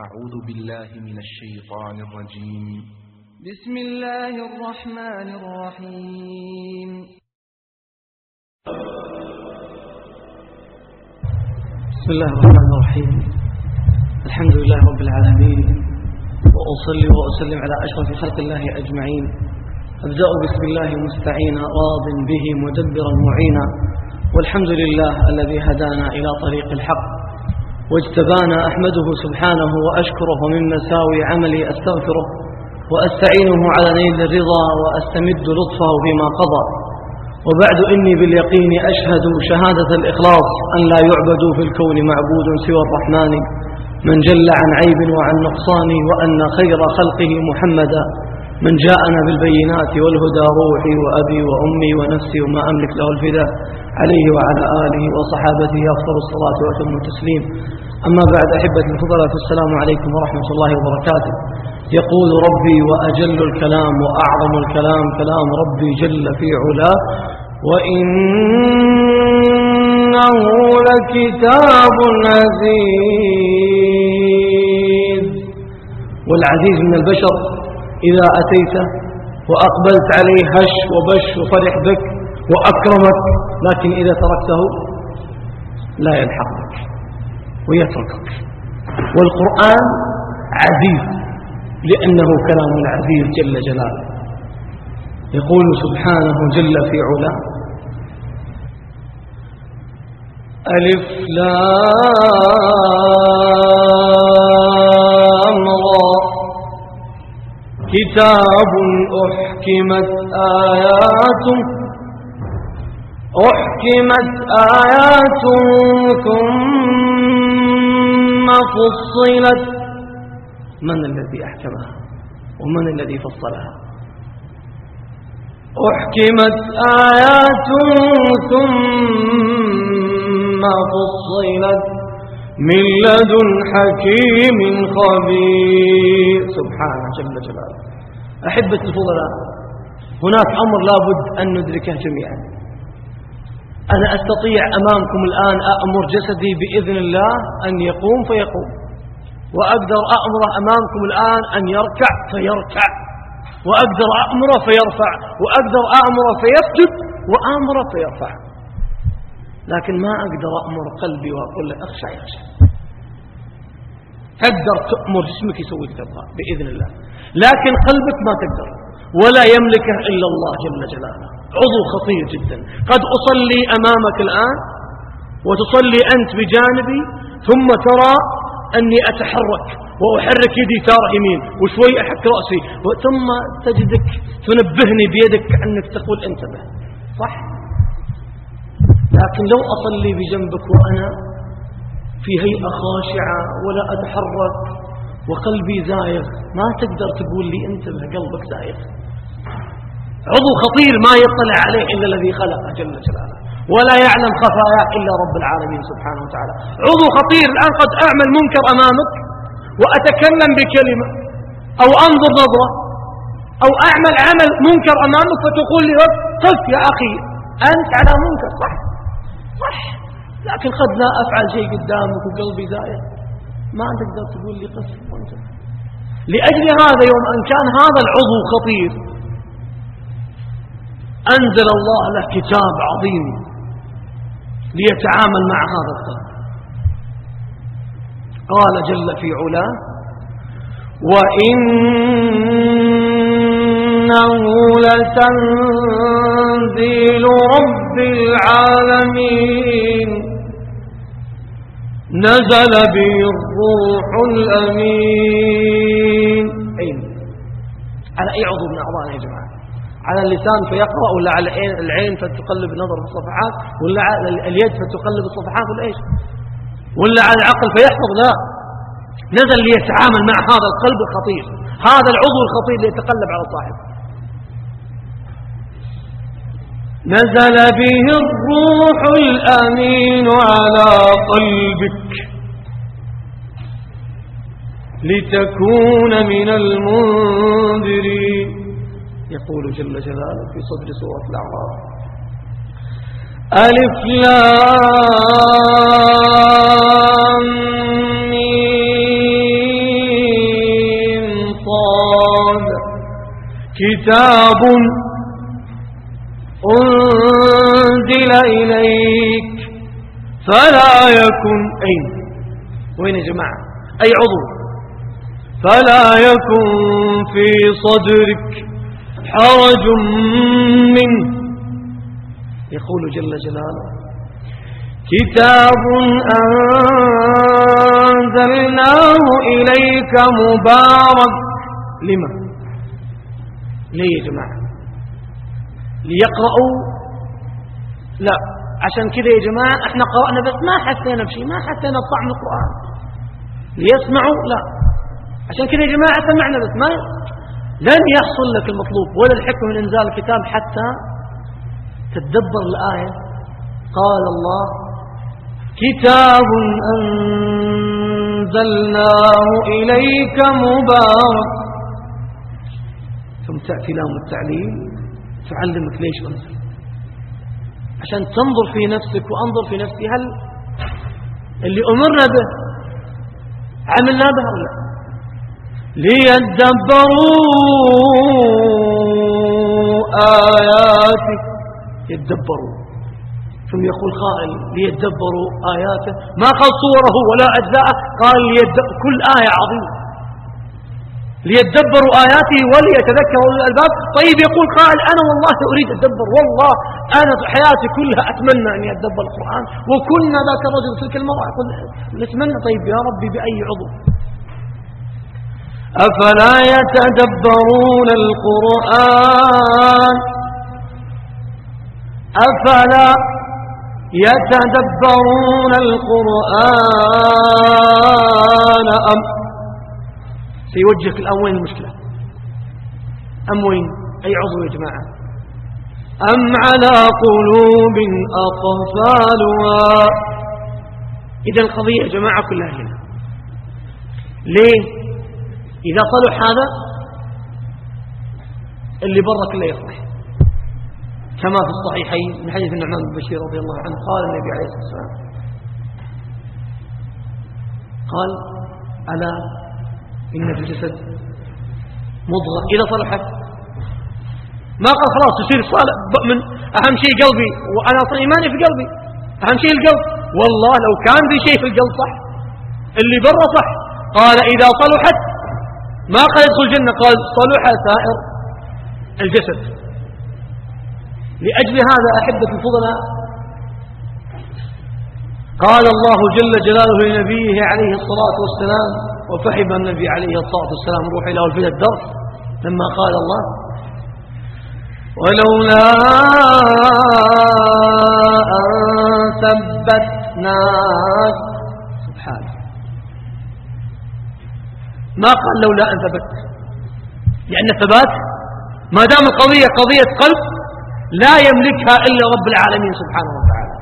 أعوذ بالله من الشيطان الرجيم. بسم الله الرحمن الرحيم. بسم الله الرحمن الرحيم. الحمد لله رب العالمين. وأصلي وأسلم على أشرف خلق الله أجمعين. أبدأ بسم الله مستعينا راض به مدبرا معينا. والحمد لله الذي هدانا إلى طريق الحق. واجتبانا أحمده سبحانه وأشكره من مساوي عملي أستغفره وأستعينه على نيل الرضا وأستمد لطفه بما قضى. وبعد إني باليقين أشهد شهادة الإخلاص أن لا يعبد في الكون معبود سوى الرحمن من جل عن عيب وعن نقصان وأن خير خلقه محمدا. من جاءنا بالبينات والهدى روحي وأبي وأمي ونفسي وما أملك له الفداء عليه وعلى آله وصحابته أفضل الصلاة وأتم التسليم. أما بعد أحبة الفضلاء فالسلام عليكم ورحمة الله وبركاته. يقول ربي وأجل الكلام وأعظم الكلام كلام ربي جل في علاه وإنه لكتاب عزيز. والعزيز من البشر إذا أتيت وأقبلت عليه هش وبش وفرح بك وأكرمك لكن إذا تركته لا يلحق بك ويتركك. والقرآن عزيز لأنه كلام العزيز جل جلاله. يقول سبحانه جل في علاه ألف لام را. كتاب أحكمت آياته أحكمت آياته ثم فصلت. من الذي أحكمها ومن الذي فصلها؟ أحكمت آياته ثم فصلت. من لدن حكيم خبير. سبحانه جل جلاله. أحبة الفضلاء هناك أمر لابد أن ندركه جميعا. أنا أستطيع أمامكم الآن أأمر جسدي بإذن الله أن يقوم فيقوم. وأقدر أأمره أمامكم الآن أن يركع فيركع. وأقدر أأمره فيرفع. وأقدر أأمره فيسجد. وأمره فيرفع. لكن ما أقدر أأمر قلبي وأقول له أخشى يخشى تقدر تأمر جسمك يسوي تبغى بإذن الله. لكن قلبك ما تقدر. ولا يملكه إلا الله جل جلاله. عضو خطير جدا. قد أصلي أمامك الآن وتصلي أنت بجانبي ثم ترى أني أتحرك وأحرك يدي تارة يمين وشوي أحك رأسي. ثم تجدك تنبهني بيدك كأنك تقول انتبه. صح؟ لكن لو أصلي بجنبك وأنا في هيئة خاشعة ولا أتحرك وقلبي زايغ ما تقدر تقول لي انتبه قلبك زايغ عضو خطير ما يطلع عليه إلا الذي خلقه جل جلاله. ولا يعلم خفاياه إلا رب العالمين سبحانه وتعالى. عضو خطير الآن قد أعمل منكر أمامك وأتكلم بكلمة أو أنظر نظرة أو أعمل عمل منكر أمامك فتقول لي قف يا أخي أنت على منكر صح صح. لكن قد لا أفعل شيء قدامك وقلبي زايد ما تقدر تقول لي قف وانت. لأجل هذا يوم أن كان هذا العضو خطير أنزل الله له كتاب عظيم ليتعامل مع هذا القلب قال جل في علاه وإنه لتنزيل رب العالمين نزل به الروح الأمين. أين على أي عضو من أعضائنا يا جماعة؟ على اللسان فيقرأ ولا على العين فتقلب النظر في الصفحات؟ ولا على اليد فتقلب الصفحات ولا إيش ولا على العقل فيحفظ؟ لا. نزل ليتعامل مع هذا القلب الخطير. هذا العضو الخطير ليتقلب على صاحبه. نزل به الروح الأمين على قلبك لتكون من المنذرين. يقول جل جلاله في صدر سورة الأعراف. ألف لام ميم كتاب أن إليك فلا يكن أين وين يا جماعة؟ أي عضو. فلا يكن في صدرك حرج منه يقول جل جلاله كتاب أنزلناه إليك مبارك. لما؟ ليه يا جماعة؟ ليقرأوا لا. عشان كذا يا جماعة إحنا قرأنا بس ما حسينا بشيء ما حسينا بطعم القرآن. ليسمعوا؟ لا. عشان كذا يا جماعة سمعنا بس ما لن يحصل لك المطلوب ولا الحكم من إنزال الكتاب حتى تتدبر الآية. قال الله كتاب أنزلناه إليك مبارك. ثم تأتي لام التعليل تعلمك ليش أنزل. عشان تنظر في نفسك وأنظر في نفسي هل اللي أمرنا به عملنا به أو لا؟ ليدبروا آياتك يدبروا. ثم يقول قائل ليدبروا آياته. ما قال صوره ولا أجزاءه. قال كل آية عظيمة. ليدبروا آياته وليتذكروا الألباب. طيب يقول قائل أنا والله أريد أدبر. والله أنا حياتي كلها أتمنى أن أدبر القرآن. وكنا ذاك الرجل تلك المرأة قل نتمنى طيب يا ربي بأي عضو. أفلا يتدبرون القرآن؟ أفلا يتدبرون القرآن أم سيوجهك الآن وين المشكلة. أم وين؟ أي عضو يا جماعة؟ أم على قلوب أقفالها إذا القضية يا جماعة كلها هنا. ليه؟ إذا صلح هذا اللي برا كله يصلح كما في الصحيحين من حديث النعمان بن بشير رضي الله عنه قال النبي عليه الصلاة والسلام قال ألا إن في الجسد مضغة. إذا صلحت ما قال خلاص يصير صالح. من أهم شيء قلبي. وأنا أصلا إيماني في قلبي. أهم شيء القلب. والله لو كان في شيء في القلب صح. اللي برا صح. قال إذا صلحت ما قال يدخل الجنة. قال صلح سائر الجسد. لأجل هذا أحبة الفضلاء. قال الله جل جلاله لنبيه عليه الصلاة والسلام وفهم النبي عليه الصلاة والسلام روح إلى الفيل الدرس لما قال الله ولولا أن ثبتناك سبحانه ما قال لولا أن ثبت؟ لأن الثبات ما دام القضية قضية قلب لا يملكها إلا رب العالمين سبحانه وتعالى.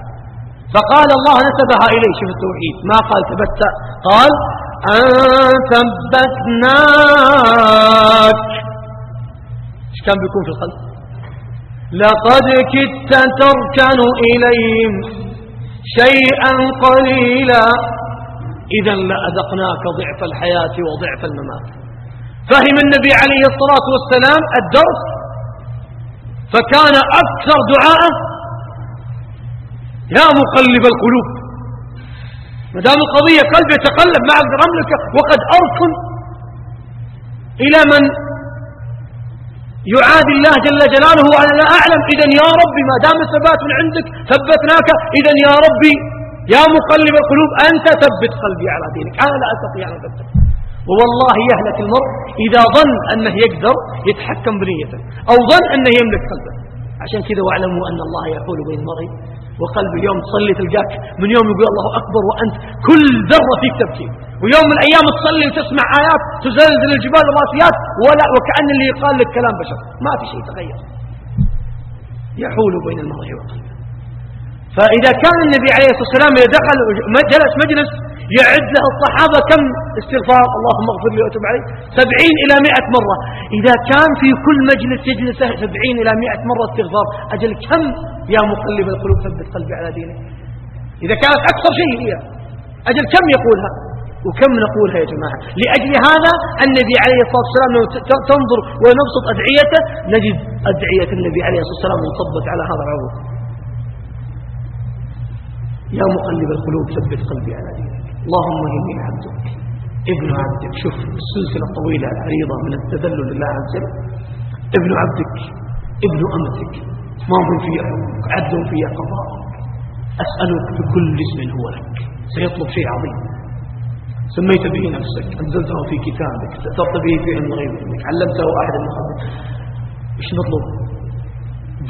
فقال الله نسبها إليه شوف التوحيد. ما قال ثبت؟ قال أن ثبتناك. إيش كان بيكون في القلب؟ لقد كدت تركن إليهم شيئا قليلا. إذا لأذقناك ضعف الحياة وضعف الممات. فهم النبي عليه الصلاة والسلام الدرس. فكان أكثر دعاءه يا مقلب القلوب. ما دام القضية قلب يتقلب ما أقدر وقد أركن إلى من يعادي الله جل جلاله وأنا لا أعلم. إذا يا ربي ما دام الثبات من عندك ثبتناك. إذا يا ربي يا مقلب القلوب أنت ثبت قلبي على دينك. أنا لا أستطيع أن أثبت ووالله يهلك المرء إذا ظن أنه يقدر يتحكم بنيته أو ظن أنه يملك قلبه. عشان كذا واعلموا أن الله يحول بين المرء وقلب اليوم تصلي تلقاك من يوم يقول الله أكبر وأنت كل ذرة فيك تبكي. ويوم من الأيام تصلي وتسمع آيات تزلزل الجبال الراسيات ولا وكأن اللي يقال لك كلام بشر. ما في شيء تغير. يحول بين المرء وقلبه. فإذا كان النبي عليه الصلاة والسلام إذا دخل جلس مجلس يعد له الصحابة كم استغفار؟ اللهم اغفر لي واتوب علي سبعين إلى مئة مرة. إذا كان في كل مجلس يجلس سبعين إلى مئة مرة استغفار. أجل كم يا مقلب القلوب؟ ثبت قلبي على دينك. إذا كانت أكثر شيء هي. أجل كم يقولها؟ وكم نقولها يا جماعة؟ لأجل هذا النبي عليه الصلاة والسلام لو تنظر ونبسط أدعيته نجد أدعية النبي عليه الصلاة والسلام منصبت على هذا العروض. يا مقلب القلوب ثبت قلبي على دينك. اللهم إني عبدك. ابن عبدك. شوف السلسلة الطويلة العريضة من التذلل لله عز وجل. ابن عبدك ابن أمتك. ماض في حكمك عدل في قضاءك أسألك بكل اسم هو لك. سيطلب شيء عظيم. سميت به نفسك أنزلته في كتابك استأثرت به في علم غيب منك علمته أحد من إيش نطلب؟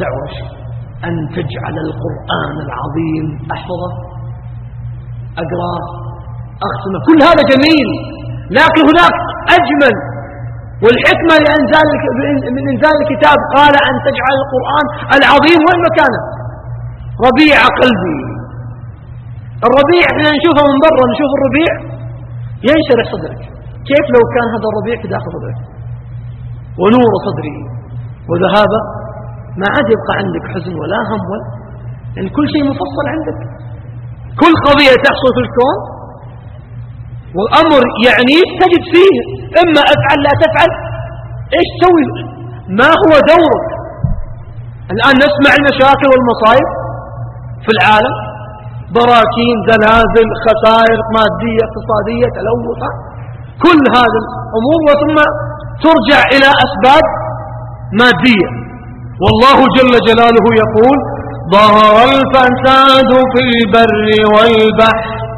دعوة. أن تجعل القرآن العظيم أحفظه أقرأه أختمه كل هذا جميل. لكن هناك أجمل والحكمة لإنزال من إنزال الكتاب قال أن تجعل القرآن العظيم وين مكانه؟ ربيع قلبي. الربيع إحنا نشوفه من برا نشوف الربيع ينشرح صدرك. كيف لو كان هذا الربيع في داخل صدرك؟ ونور صدري. وذهاب ما عاد يبقى عندك حزن ولا هم ولا يعني كل شيء مفصل عندك. كل قضية تحصل في الكون والأمر يعني تجد فيه إما أفعل لا تفعل إيش تسوي؟ ما هو دورك؟ الآن نسمع المشاكل والمصائب في العالم براكين زلازل خسائر مادية اقتصادية تلوثة كل هذه الأمور وثم ترجع إلى أسباب مادية. والله جل جلاله يقول ظهر الفساد في البر والبحر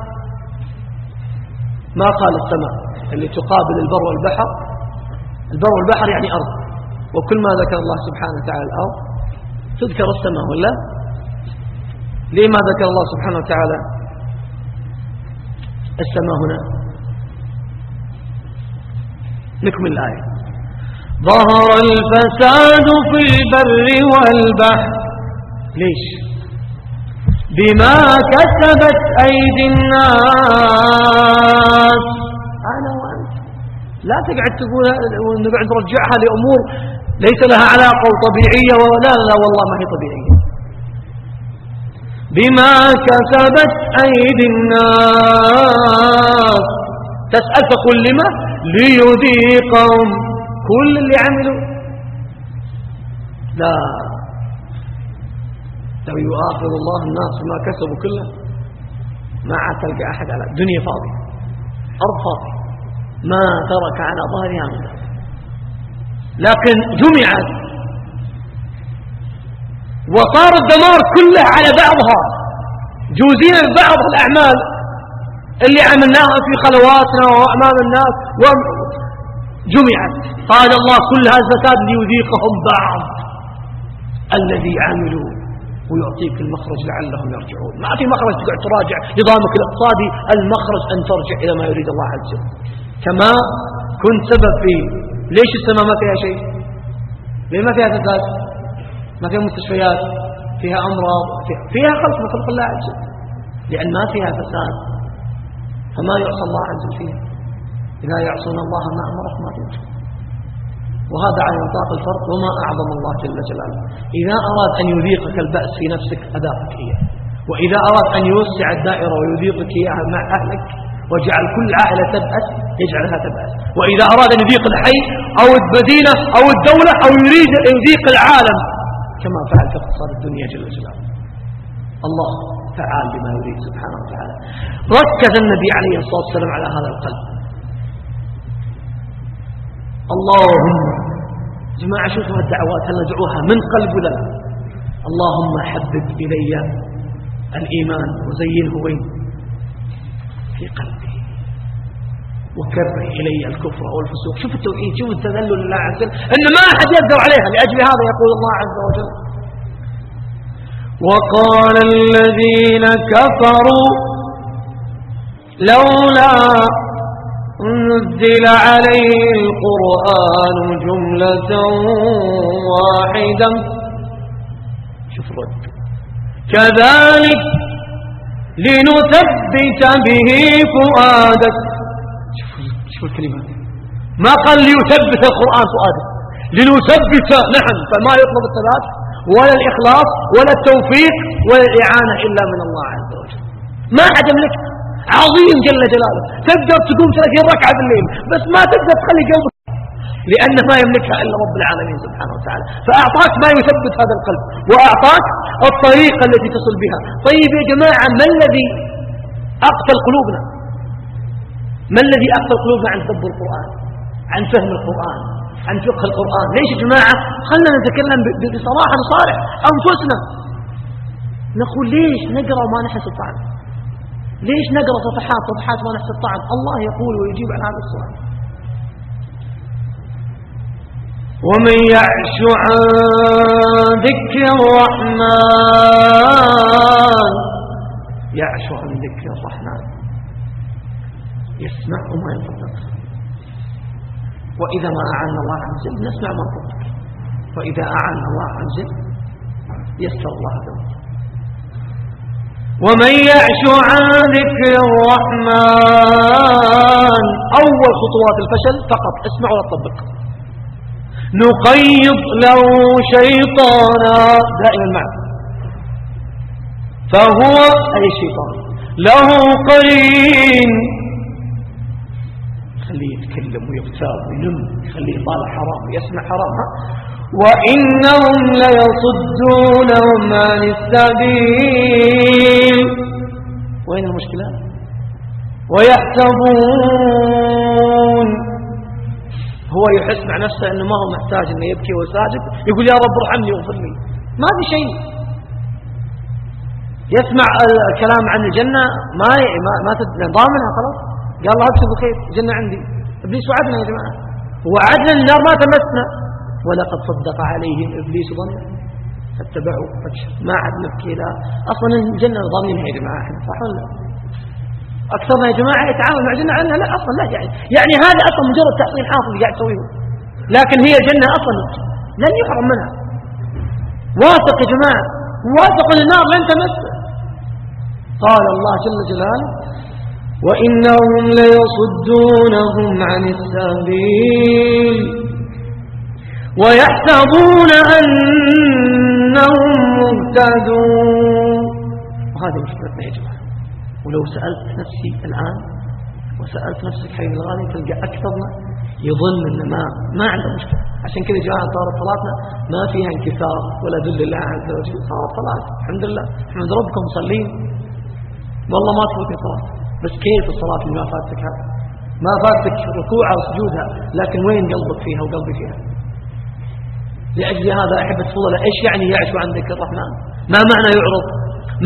ما قال السماء اللي تقابل البر والبحر. البر والبحر يعني أرض. وكل ما ذكر الله سبحانه وتعالى الأرض تذكر السماء ولا؟ ليه ما ذكر الله سبحانه وتعالى السماء هنا؟ نكمل الآية. ظهر الفساد في البر والبحر. ليش؟ بما كسبت أيدي الناس. أنا وأنت. لا تقعد تقول ونقعد نرجعها لأمور ليس لها علاقة طبيعية ولا لا والله ما هي طبيعية. بما كسبت أيدي الناس. تسأل تقول لما؟ ليذيقهم. كل اللي عملوا. لا. لو يؤاخذ الله الناس ما كسبوا كله. ما عاد تلقى أحد على الدنيا فاضية أرض فاضية ما ترك على ظهرها من لكن جمعت وصار الدمار كله على بعضها. جوزين بعض الأعمال اللي عملناها في خلواتنا وأمام الناس جمعت. قال الله كل هذا ليذيقهم بعض الذي عملوا. ويعطيك المخرج لعلهم يرجعون. ما في مخرج تقعد تراجع نظامك الاقتصادي المخرج أن ترجع إلى ما يريد الله عز وجل. كما كنت سبب في ليش السماء ما فيها شيء؟ ليه ما فيها فساد؟ ما فيها مستشفيات؟ فيها أمراض؟ فيها, خلق من خلق الله عز وجل. لأن ما فيها فساد فما يعصى الله عز وجل فيها. إذا يعصون الله ما أمرهم ما فيه وهذا على نطاق الفرق وما أعظم الله جل جلاله. إذا أراد أن يذيقك البأس في نفسك أذاقك إياه وإذا أراد أن يوسع الدائرة ويذيقك إياها مع أهلك وجعل كل عائلة تبأس يجعلها تبأس. وإذا أراد أن يذيق الحي أو المدينة أو الدولة أو يريد أن يذيق العالم كما فعل في اقتصاد الدنيا جل جلاله. الله فعال بما يريد سبحانه وتعالى. ركز النبي عليه الصلاة والسلام على هذا القلب. اللهم جماعة شوفوا الدعوات هل ندعوها من قلب ولا اللهم حبب إلي الإيمان وزينه وين؟ في قلبي. وكره إلي الكفر والفسوق. شوف التوحيد شوف التذلل لله عز وجل إن ما أحد يقدر عليها لأجل هذا يقول الله عز وجل. وقال الذين كفروا لولا نزل عليه القرآن جملة واحدة. شوف الرد. كذلك لنثبت به فؤادك. شوف, شوف ما قال ليثبت القرآن فؤادك. لنثبت نحن فما يطلب الثبات ولا الإخلاص ولا التوفيق ولا الإعانة إلا من الله عز وجل. ما حد يملك عظيم جل جلاله. تقدر تقوم 30 ركعة بالليل بس ما تقدر تخلي قلبك لأن ما يملكها إلا رب العالمين سبحانه وتعالى. فأعطاك ما يثبت هذا القلب وأعطاك الطريقة التي تصل بها. طيب يا جماعة ما الذي أقتل قلوبنا؟ ما الذي أقتل قلوبنا عن تدبر القرآن؟ عن فهم القرآن؟ عن فقه القرآن؟ ليش يا جماعة؟ خلنا نتكلم بصراحة نصارح أنفسنا. نقول ليش نقرأ وما نحس الطعم ليش نقرأ صفحات صفحات ما نحس الطعم الله يقول ويجيب عن هذا السؤال. ومن يعش عن ذكر الرحمن يعش عن ذكر الرحمن. يسمع وما ينطق وإذا ما أعان الله عز وجل نسمع ما ينطق وإذا أعان الله عز وجل يسر الله ذلك ومن يعش عن ذكر الرحمن أول خطوات الفشل فقط اسمع ولا تطبق. نقيض له شيطانا دائما معه فهو أي الشيطان له قرين. خليه يتكلم ويغتاب وينم خليه يطالع حرام ويسمع حرام ها؟ وإنهم ليصدونهم عن السبيل. وين المشكلة؟ ويحسبون هو يحس مع نفسه أنه ما هو محتاج أنه يبكي وساجد يقول يا رب ارحمني واغفر لي. ما في شيء. يسمع الكلام عن الجنة ما ما, ما ضامنها خلاص. قال الله أبشر بخير الجنة عندي. ابليس وعدنا يا جماعة. وعدنا النار ما تمسنا. ولقد صدق عليهم إبليس ظنه. فاتبعوا ما عاد نبكي لا. أصلا الجنة ضامنينها يا جماعة. صح ولا اكثرنا يا جماعة يتعامل مع الجنة عنها لا أصلا لا يعني يعني هذا أصلا مجرد تحصيل حاصل قاعد تسويه لكن هي الجنة أصلا لن يحرم منها. واثق يا جماعة. واثق النار لن تمسه قال الله جل جلاله وإنهم ليصدونهم عن السبيل. ويحسبون أنهم مهتدون. وهذه مشكلتنا يا جماعة ولو سألت نفسي الآن وسألت نفسك حي الغالي تلقى أكثرنا يظن أن ما ما عنده مشكلة. عشان كذا جماعة صارت صلاتنا ما فيها انكسار ولا ذل الله عز وجل. صارت صلاة الحمد لله. احمد ربكم مصلين. والله ما تفوتني صلاة. بس كيف الصلاة اللي ما فاتك هذا ما فاتك ركوعها وسجودها لكن وين قلبك فيها وقلبي فيها؟ لأجل هذا أحبة فضل إيش يعني يعشو عن ذكر الرحمن؟ ما معنى يعرض؟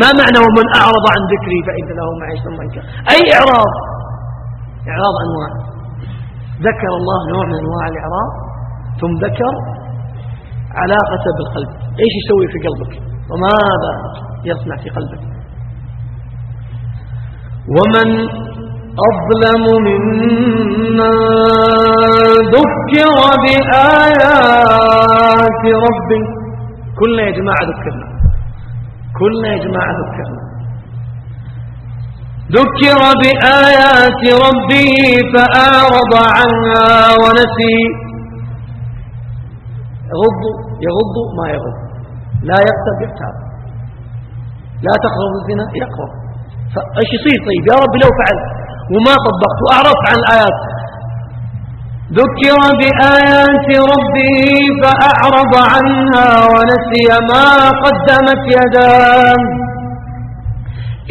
ما معنى ومن أعرض عن ذكري فإن له معيشة ضنكا. أي إعراض؟ إعراض أنواع. ذكر الله نوع من أنواع الإعراض ثم ذكر علاقة بالقلب. إيش يسوي في قلبك؟ وماذا يصنع في قلبك؟ ومن أظلم ممن ذكر بآيات ربه. كلنا يا جماعة ذكرنا. كلنا يا جماعة ذكرنا. ذكر بآيات ربه فأعرض عنها ونسي. يغض يغض ما يغض. لا يقتل يقتل لا تقرب الزنا يقرب. فأيش يصير طيب؟ يا رب لو فعلت وما طبقت. وأعرضت عن الآيات ذكر بآيات ربه فأعرض عنها ونسي ما قدمت يداه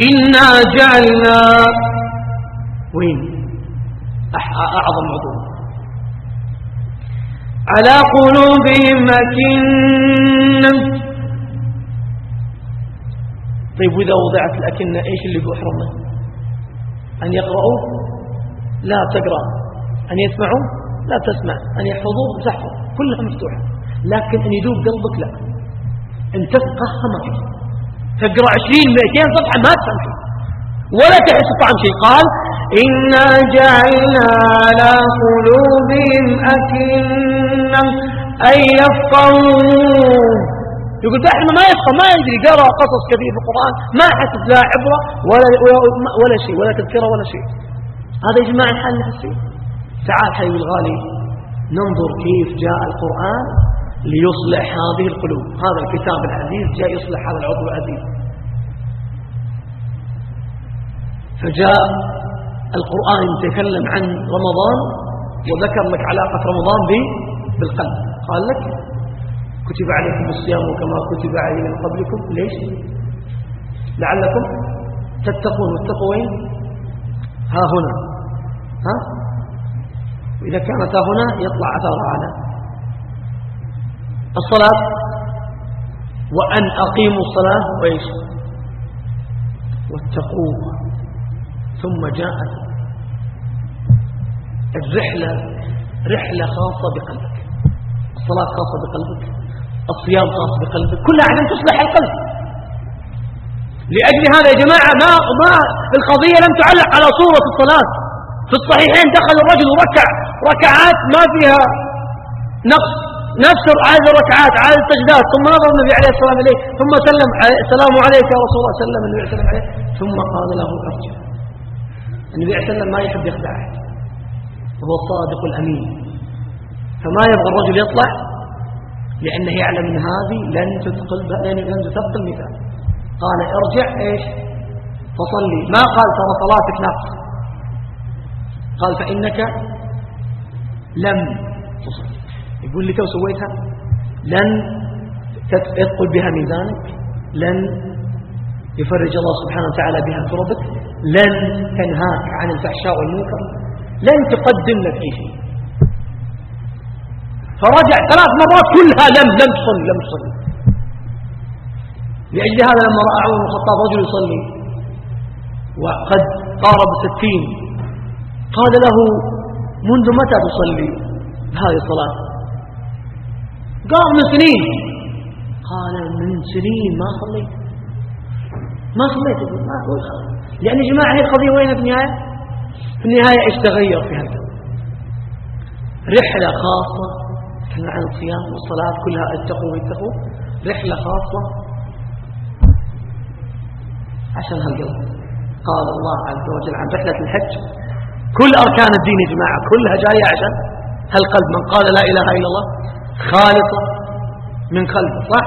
إنا جعلنا. وين؟ أعظم عضو. على قلوبهم أكنة. طيب وإذا وضعت الأكنة إيش اللي بيحرم منه أن يقرأوا لا تقرأ. أن يسمعوا لا تسمع. أن يحفظوا تحفظ. كلها مفتوحة. لكن أن يدوب قلبك لا. أن تفقهها ما تقرأ عشرين مئتين صفحة ما تفهم شيء. ولا تحس طعم شيء. قال إنا جعلنا على قلوبهم أكنة أن يفقهوا يقول إحنا ما يفهم ما يدري قرأ قصص كثير في القرآن ما حسب لا عبرة ولا, ولا شيء ولا تذكرة ولا شيء. هذا يا جماعة الحال نفسي تعال حبيبي الغالي ننظر كيف جاء القرآن ليصلح هذه القلوب. هذا الكتاب العزيز جاء يصلح هذا العضو العزيز. فجاء القرآن يتكلم عن رمضان وذكر لك علاقة رمضان بالقلب. قال لك كتب عليكم الصيام كما كتب عليه من قبلكم. ليش؟ لعلكم تتقون. واتقوا وين؟ ها هنا. ها؟ وإذا كانت ها هنا يطلع أثار على. الصلاة وأن أقيموا الصلاة وإيش؟ واتقوه. ثم جاءت الرحلة رحلة خاصة بقلبك. الصلاة خاصة بقلبك. الصيام خاص بقلبك كلها عشان تصلح القلب. لأجل هذا يا جماعة ما, ما القضية لم تعلق على صورة الصلاة. في الصحيحين دخل الرجل وركع ركعات ما فيها نقص. نفس عدد الركعات عدد السجدات. ثم نظر النبي عليه السلام إليه ثم سلم السلام عليك يا رسول الله سلم النبي عليه السلام عليه ثم قال له ارجع النبي عليه السلام ما يحب يخدع أحد. هو الصادق الأمين. فما يبغى الرجل يطلع لأنه يعلم أن هذه لن تثقل لن تثقل مثال. قال ارجع إيش؟ فصلي. ما قال ترى صلاتك نقص. قال فإنك لم تصلي. يقول لك لو سويتها؟ لن يثقل بها ميزانك. لن يفرج الله سبحانه وتعالى بها كربك. لن تنهاك عن الفحشاء والمنكر. لن تقدم لك أي شيء فرجع ثلاث مرات كلها لم لم تصلي لم تصلي. لأجل هذا لما رأى عمر بن الخطاب رجل يصلي وقد قارب ستين قال له منذ متى تصلي هذه الصلاة؟ قال من سنين. قال من سنين ما صليت. ما صليت؟ ما لأن يا جماعة هي القضية وين في النهاية؟ في النهاية إيش تغير في هذا رحلة خاصة عن الصيام والصلاة كلها اتقوا واتقوا. رحلة خاصة عشان هالقلب. قال الله عز وجل عن رحلة الحج كل أركان الدين يا جماعة كلها جاية عشان هالقلب. من قال لا إله إلا الله خالصة من قلبه صح؟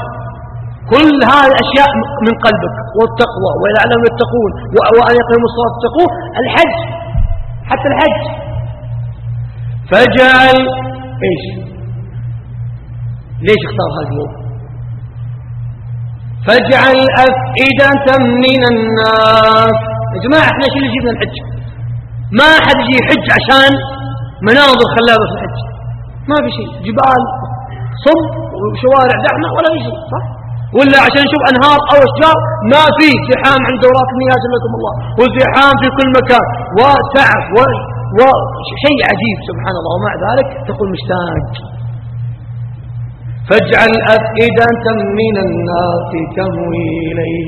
كل هذه الأشياء من قلبك والتقوى ولعلهم يتقون وأن يقيموا الصلاة تقوه الحج حتى الحج. فاجعل إيش؟ ليش اختار هذا اليوم؟ فاجعل أفئدة من الناس. يا جماعة إحنا شو اللي جبنا الحج؟ ما أحد يجي يحج عشان مناظر خلابة في الحج. ما في شيء. جبال صم وشوارع دعمة ولا في شيء صح؟ ولا عشان نشوف أنهار أو أشجار ما في. زحام عند دورات المياه جلكم الله. وزحام في كل مكان. وتعب وشيء عجيب سبحان الله. ومع ذلك تقول مشتاق. فاجعل أفئدة من الناس تهوي إليه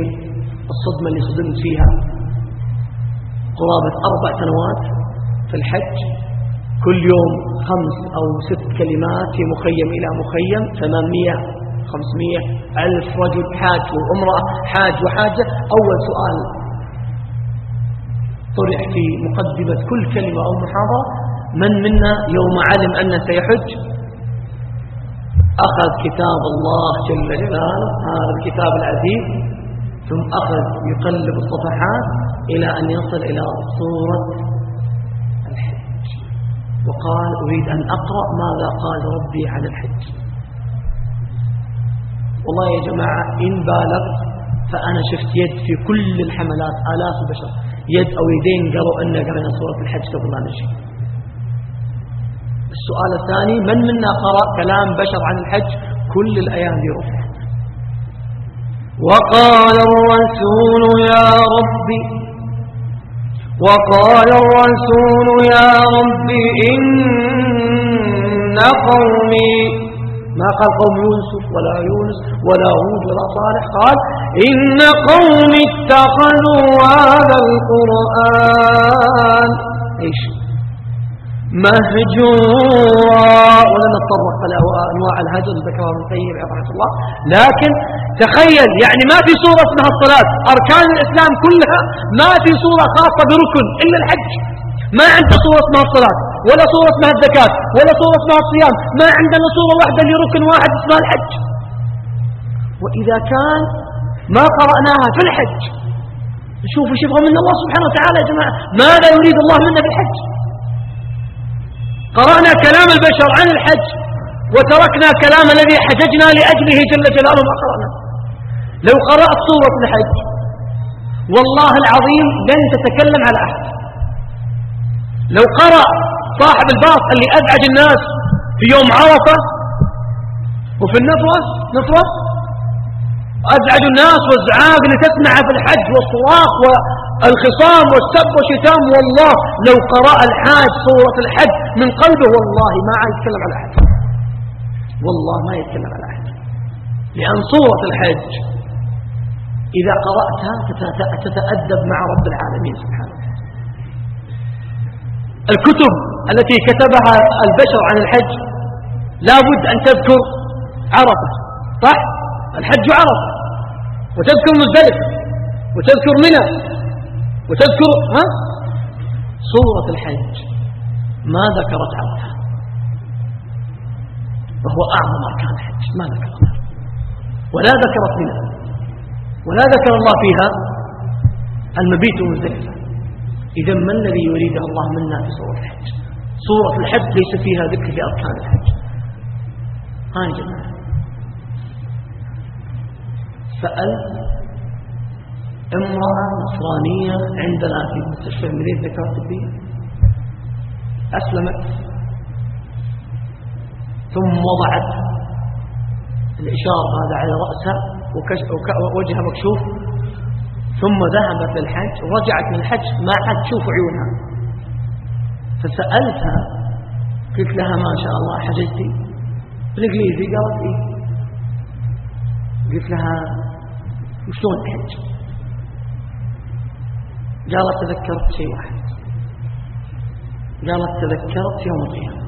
الصدمة اللي صدمت فيها قرابة أربع سنوات في الحج. كل يوم خمس أو ست كلمات في مخيم إلى مخيم. ثمانمية خمسمية ألف رجل حاج وامرأة حاج وحاجة. أول سؤال طرح في مقدمة كل كلمة أو محاضرة من منا يوم علم أنه سيحج أخذ كتاب الله جل جلاله هذا الكتاب العزيز ثم أخذ يقلب الصفحات إلى أن يصل إلى صورة الحج. وقال أريد أن أقرأ ماذا قال ربي عن الحج. والله يا جماعة إن بالغت فأنا شفت يد في كل الحملات آلاف البشر يد أو يدين قالوا أن قرأنا سورة الحج قبل لا نجي السؤال الثاني من منا قرأ كلام بشر عن الحج كل الأيام رفعت وقال الرسول يا ربي وقال الرسول يا ربي إن قومي ما قال قوم يوسف ولا يونس ولا هود ولا صالح قال إن قومي اتخذوا هذا القرآن. إيش؟ مهجورا. ولن نتطرق على أنواع الهجر ذكرها ابن القيم رحمه الله. لكن تخيل يعني ما في صورة اسمها الصلاة. أركان الإسلام كلها ما في صورة خاصة بركن إلا الحج. ما عندنا صورة اسمها الصلاة ولا صورة اسمها الزكاة ولا صورة اسمها الصيام. ما عندنا صورة واحدة لركن واحد اسمها الحج. وإذا كان ما قرأناها في الحج نشوف وش يبغى من الله سبحانه وتعالى يا جماعة. ماذا يريد الله منا بالحج قرأنا كلام البشر عن الحج وتركنا كلام الذي حججنا لأجله جل جلاله ما قرأنا. لو قرأت سورة الحج والله العظيم لن تتكلم على أحد. لو قرأ صاحب الباص اللي أزعج الناس في يوم عرفة وفي النفرة نفرة أزعج الناس والزعاق لتسمع في الحج والصراخ والخصام والسب والشتام والله لو قرأ الحاج سورة الحج من قلبه والله ما عاد يتكلم على أحد. والله ما يتكلم على أحد. لأن سورة الحج إذا قرأتها تتأدب مع رب العالمين سبحانه الكتب التي كتبها البشر عن الحج لا بد أن تذكر عرفة صح؟ الحج عرفة وتذكر مزدلفة وتذكر منى وتذكر ها؟ صورة الحج. ما ذكرت عرفة وهو أعظم أركان الحج. ما ذكرتها. ولا ذكرت منى ولا ذكر الله فيها المبيت مزدلفة إذا ما الذي يريده الله منا في صورة الحج؟ صورة الحج ليس فيها ذكر لأركان الحج. ها يا جماعة. سألت امرأة نصرانية عندنا في مستشفى المدينة الذكاء الطبية أسلمت. ثم وضعت الإشارة هذا على رأسها ووجهها مكشوف. ثم ذهبت للحج. ورجعت من الحج ما عاد تشوف عيونها. فسألتها قلت لها ما شاء الله حججتي. بالإنجليزي قالت إيه؟ قلت لها وشلون الحج قالت تذكرت شيء واحد. قالت تذكرت يوم القيامة.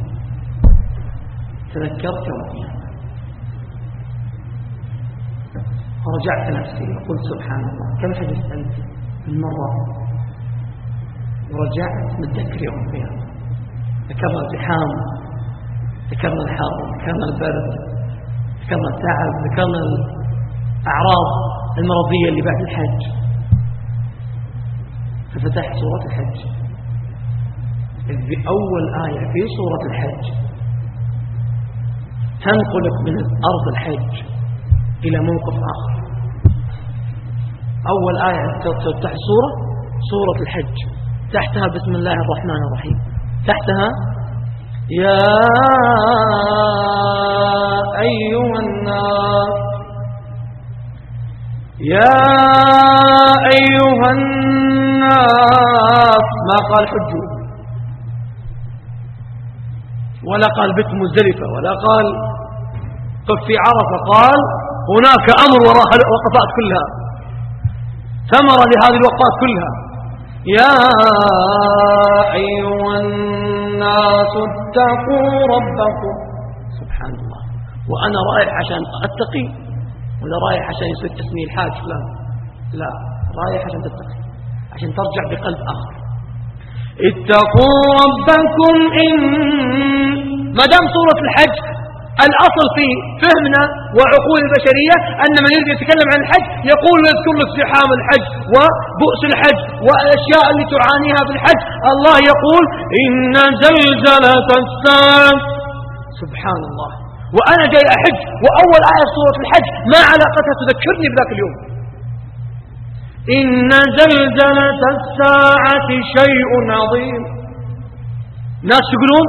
تذكرت يوم القيامة. فرجعت نفسي وقلت سبحان الله. كم حدثت أنت؟ من مرة. ورجعت متذكر يوم القيامة. ذكرنا الزحام. ذكرنا الحر. ذكرنا البرد. ذكرنا التعب. ذكرنا الأعراض المرضية اللي بعد الحج. ففتحت سورة الحج. بأول آية في سورة الحج. تنقلك من أرض الحج إلى موقف آخر. أول آية تفتح السورة سورة الحج. تحتها بسم الله الرحمن الرحيم. تحتها يا أيها الناس يا أيها الناس ما قال حجوا ولا قال بيت مزدلفة ولا قال قف في عرفة قال هناك أمر وراء الوقفات كلها. ثمرة لهذه الوقفات كلها. يا أيها الناس اتقوا ربكم. سبحان الله. وأنا رايح عشان أتقي ولا رايح عشان يصير اسمي الحاج لا لا رايح عشان تتقي. عشان ترجع بقلب آخر. اتقوا ربكم إن ما دام سورة الحج الأصل في فهمنا وعقول البشرية أن من يريد يتكلم عن الحج يقول ويذكر لك زحام الحج وبؤس الحج والأشياء اللي تعانيها في الحج. الله يقول إن زلزلة الساعة. سبحان الله. وأنا جاي أحج وأول آية سورة الحج ما علاقتها تذكرني بذاك اليوم. إن زلزلة الساعة شيء عظيم. ناس يقولون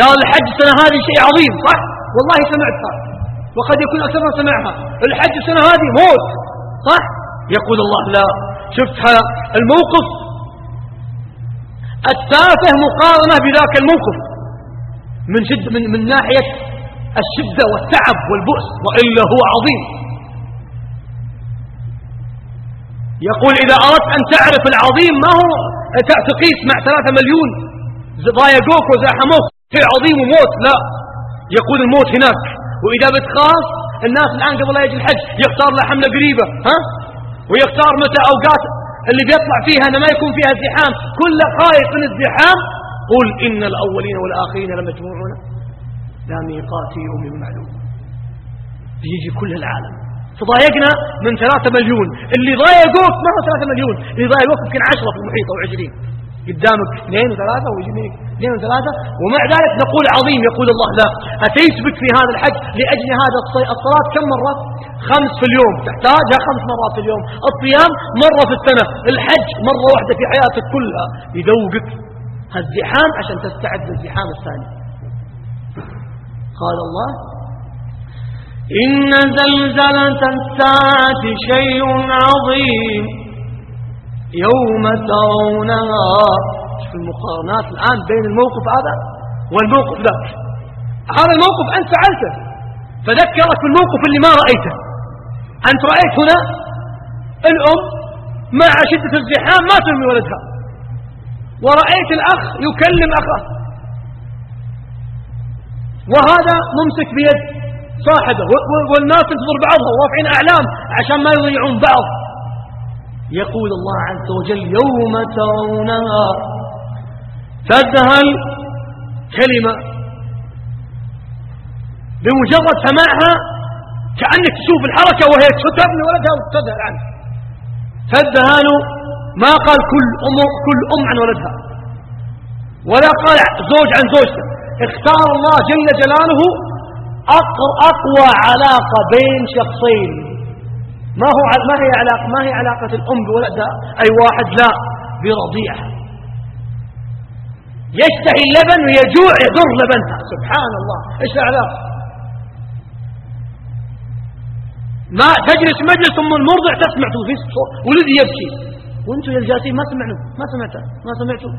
قال الحج السنة هذه شيء عظيم صح؟ والله سمعتها وقد يكون أكثر سمعها. الحج السنة هذه موت صح؟ يقول الله لا. شفتها الموقف؟ التافه مقارنة بذاك الموقف. من شد من, من ناحية الشدة والتعب والبؤس وإلا هو عظيم. يقول إذا أردت أن تعرف العظيم ما هو؟ تقيس مع ثلاثة مليون. ضايقوك وزاحموك شيء عظيم وموت لا. يقول الموت هناك. وإذا بتخاف الناس الآن قبل لا يجي الحج يختار له حملة قريبة. ها؟ ويختار متى أوقات اللي بيطلع فيها أنه ما يكون فيها ازدحام. كل خايف من الزحام قل إن الأولين والآخرين لمجموعون. لا ميقات يوم معلوم. يجي كل العالم. تضايقنا من ثلاثة مليون. اللي ضايقوك ما هو ثلاثة مليون. اللي ضايقوك يمكن عشرة في المحيط أو عشرين. قدامك اثنين وثلاثة ويجينيك اثنين وثلاثة. ومع ذلك نقول عظيم يقول الله لا. أتيت بك في هذا الحج لأجل هذا الصلاة كم مرة خمس في اليوم. تحتاجها خمس مرات في اليوم. الصيام مرة في السنة. الحج مرة واحدة في حياتك كلها. يذوقك. هالزحام عشان تستعد للزحام الثاني. قال الله إن زلزلة الساعة شيء عظيم. يوم ترونها. في المقارنات الآن بين الموقف هذا والموقف ذاك. هذا الموقف أنت فعلته. فذكرك بالموقف اللي ما رأيته. أنت رأيت هنا الأم مع شدة الزحام ما ترمي ولدها. ورأيت الأخ يكلم أخاه. وهذا ممسك بيد. صاحبه. والناس تنتظر بعضها ورافعين أعلام عشان ما يضيعون بعض. يقول الله عز وجل يوم ترونها تذهل كلمة بمجرد سماعها كأنك تشوف الحركة وهي تبني ولدها وتذهل عنه تذهل ما قال كل أم, كل أم عن ولدها. ولا قال زوج عن زوجته. اختار الله جل جلاله أقوى علاقة بين شخصين. ما هو ما هي علاقة ما هي علاقة الأم بولدها؟ أي واحد لا برضيعها يشتهي اللبن ويجوع يضر لبنها. سبحان الله إيش العلاقة؟ ما تجلس مجلس أم المرضع تسمع في ولدي يبكي. وأنتم يا الجالسين ما سمعنا ما سمعت ما سمعتوا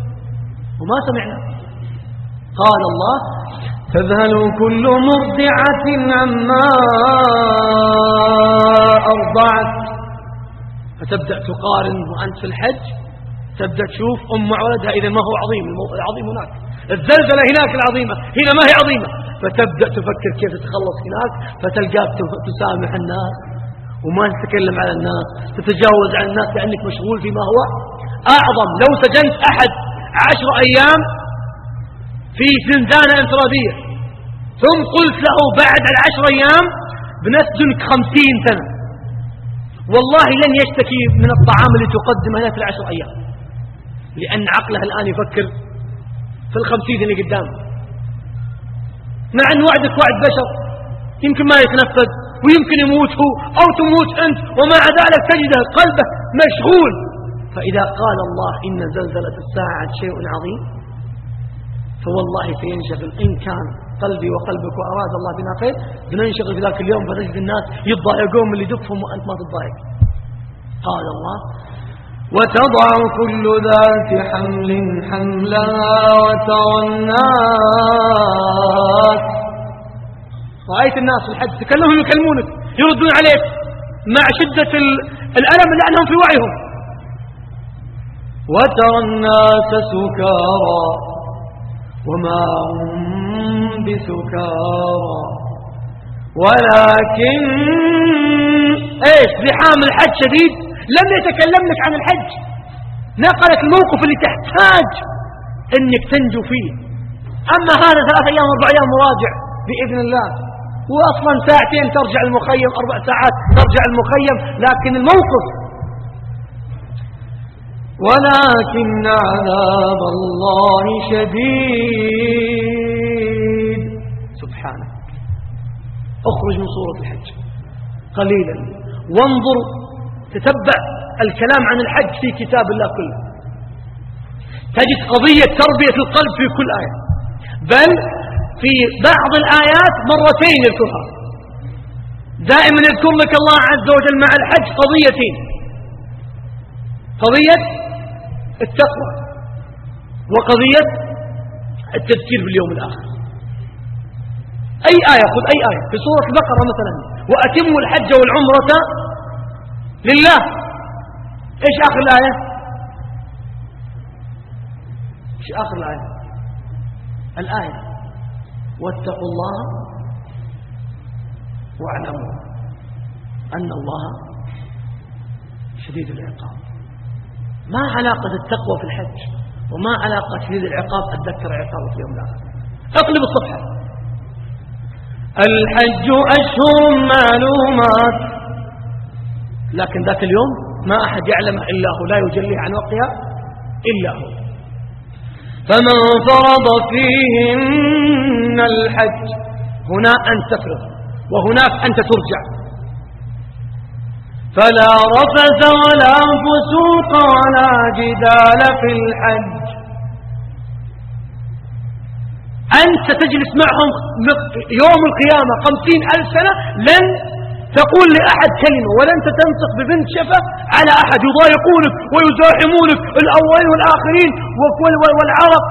وما سمعنا. قال الله تذهل كل مرضعة عما أرضعت. فتبدأ تقارن وأنت في الحج. تبدأ تشوف أم ولدها إذا ما هو عظيم العظيم هناك. الزلزلة هناك العظيمة هنا ما هي عظيمة. فتبدأ تفكر كيف تتخلص هناك فتلقاك تسامح الناس. وما تتكلم على الناس تتجاوز عن الناس لأنك مشغول فيما هو أعظم. لو سجنت أحد عشر أيام في زنزانة انفرادية. ثم قلت له بعد العشر أيام بنسجنك خمسين سنة. والله لن يشتكي من الطعام اللي تقدمه له في العشر أيام. لأن عقله الآن يفكر في الخمسين اللي قدامه. مع أن وعدك وعد بشر. يمكن ما يتنفذ ويمكن يموت هو أو تموت أنت. ومع ذلك تجده قلبه مشغول. فإذا قال الله إن زلزلة الساعة شيء عظيم فوالله سينشغل. إن كان قلبي وقلبك وأراد الله بنا خير بننشغل في ذاك اليوم فتجد الناس يتضايقون من اللي يدفهم وأنت ما تتضايق. قال الله وتضع كل ذات حمل حملها وترى الناس. رأيت الناس في الحج تكلمهم يكلمونك يردون عليك مع شدة الألم لأنهم في وعيهم. وترى الناس سكارى وما هم بسكارى. ولكن إيش؟ زحام الحج شديد. لم يتكلم لك عن الحج. نقلك الموقف اللي تحتاج إنك تنجو فيه. أما هذا ثلاث أيام أربع أيام مراجع بإذن الله. واصلا ساعتين ترجع المخيم أربع ساعات ترجع المخيم. لكن الموقف ولكن عذاب الله شديد. سبحانه اخرج من صورة الحج. قليلا. وانظر تتبع الكلام عن الحج في كتاب الله كله. تجد قضية تربية القلب في كل آية. بل في بعض الآيات مرتين يذكرها. دائما يذكر لك الله عز وجل مع الحج قضيتين. قضية التقوى وقضية التذكير باليوم الآخر. أي آية؟ خذ أي آية. في سورة البقرة مثلا. وأتموا الحج والعمرة لله. إيش آخر الآية؟ إيش آخر الآية؟ الآية واتقوا الله واعلموا أن الله شديد العقاب. ما علاقة التقوى في الحج وما علاقة شديد العقاب أتذكر عقابه في يوم الآخر. أقلب الصفحة. الحج أشهر معلومات. لكن ذاك اليوم ما أحد يعلم إلا هو لا يجلي عن وقتها إلا هو. فمن فرض فيهن الحج هنا أن تفرض وهناك أنت ترجع فلا رفث ولا فسوق ولا جدال في الحج. أنت تجلس معهم يوم القيامة خمسين ألف سنة لن تقول لأحد كلمة ولا أنت تنطق ببنت شفة على أحد. يضايقونك ويزاحمونك الأولين والآخرين والعرق.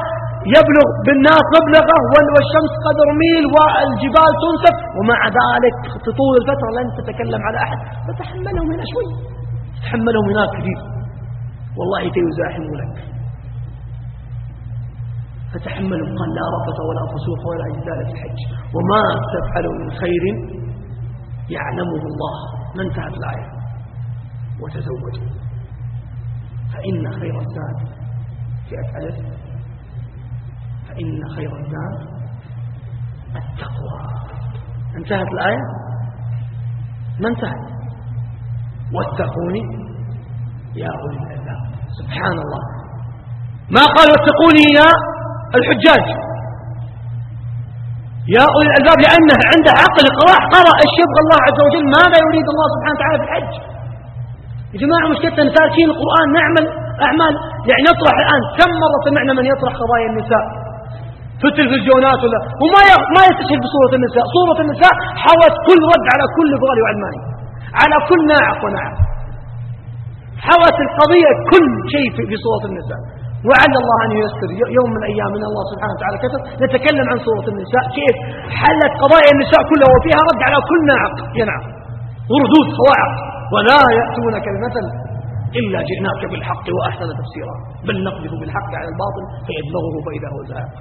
يبلغ بالناس مبلغه والشمس قدر ميل والجبال تنسف ومع ذلك طول الفترة لن تتكلم على أحد. فتحملهم هنا شوي. تحملهم هناك كثير والله يزاحمونك فتحملهم. قال لا رفث ولا فسوق ولا جدال في الحج. وما تفعلوا من خير يعلمه الله. ما انتهت الآية. وتزوجوا فإن خير الزاد في أفعله فإن خير الزاد التقوى. انتهت الآية؟ ما انتهت. واتقوني يا أولي الألباب. سبحان الله ما قال واتقوني يا الحجاج. يا أولي الألباب لأنه عنده عقل قرأ قرأ إيش يبغى الله عز وجل ماذا يريد الله سبحانه وتعالى في الحج. يا جماعة مشكلتنا تاركين القرآن نعمل أعمال. يعني نطرح الآن كم مرة سمعنا من يطرح قضايا النساء؟ في التلفزيونات ولا وما ما يستشهد بصورة النساء. صورة النساء حوت كل رد على كل بغالي وعلماني على كل ناعق وناعق حوت القضية كل شيء في صورة النساء. وعل الله أن ييسر. يوم من أيام من الله سبحانه وتعالى كتب نتكلم عن صورة النساء. كيف؟ حلت قضايا النساء كلها وفيها رد على كل ناعق ينعق وردود صواعق. ولا يأتونك المثل إلا جئناك بالحق وأحسن تفسيرا. بل نقذف بالحق على الباطل فيدمغه فإذا هو زاهق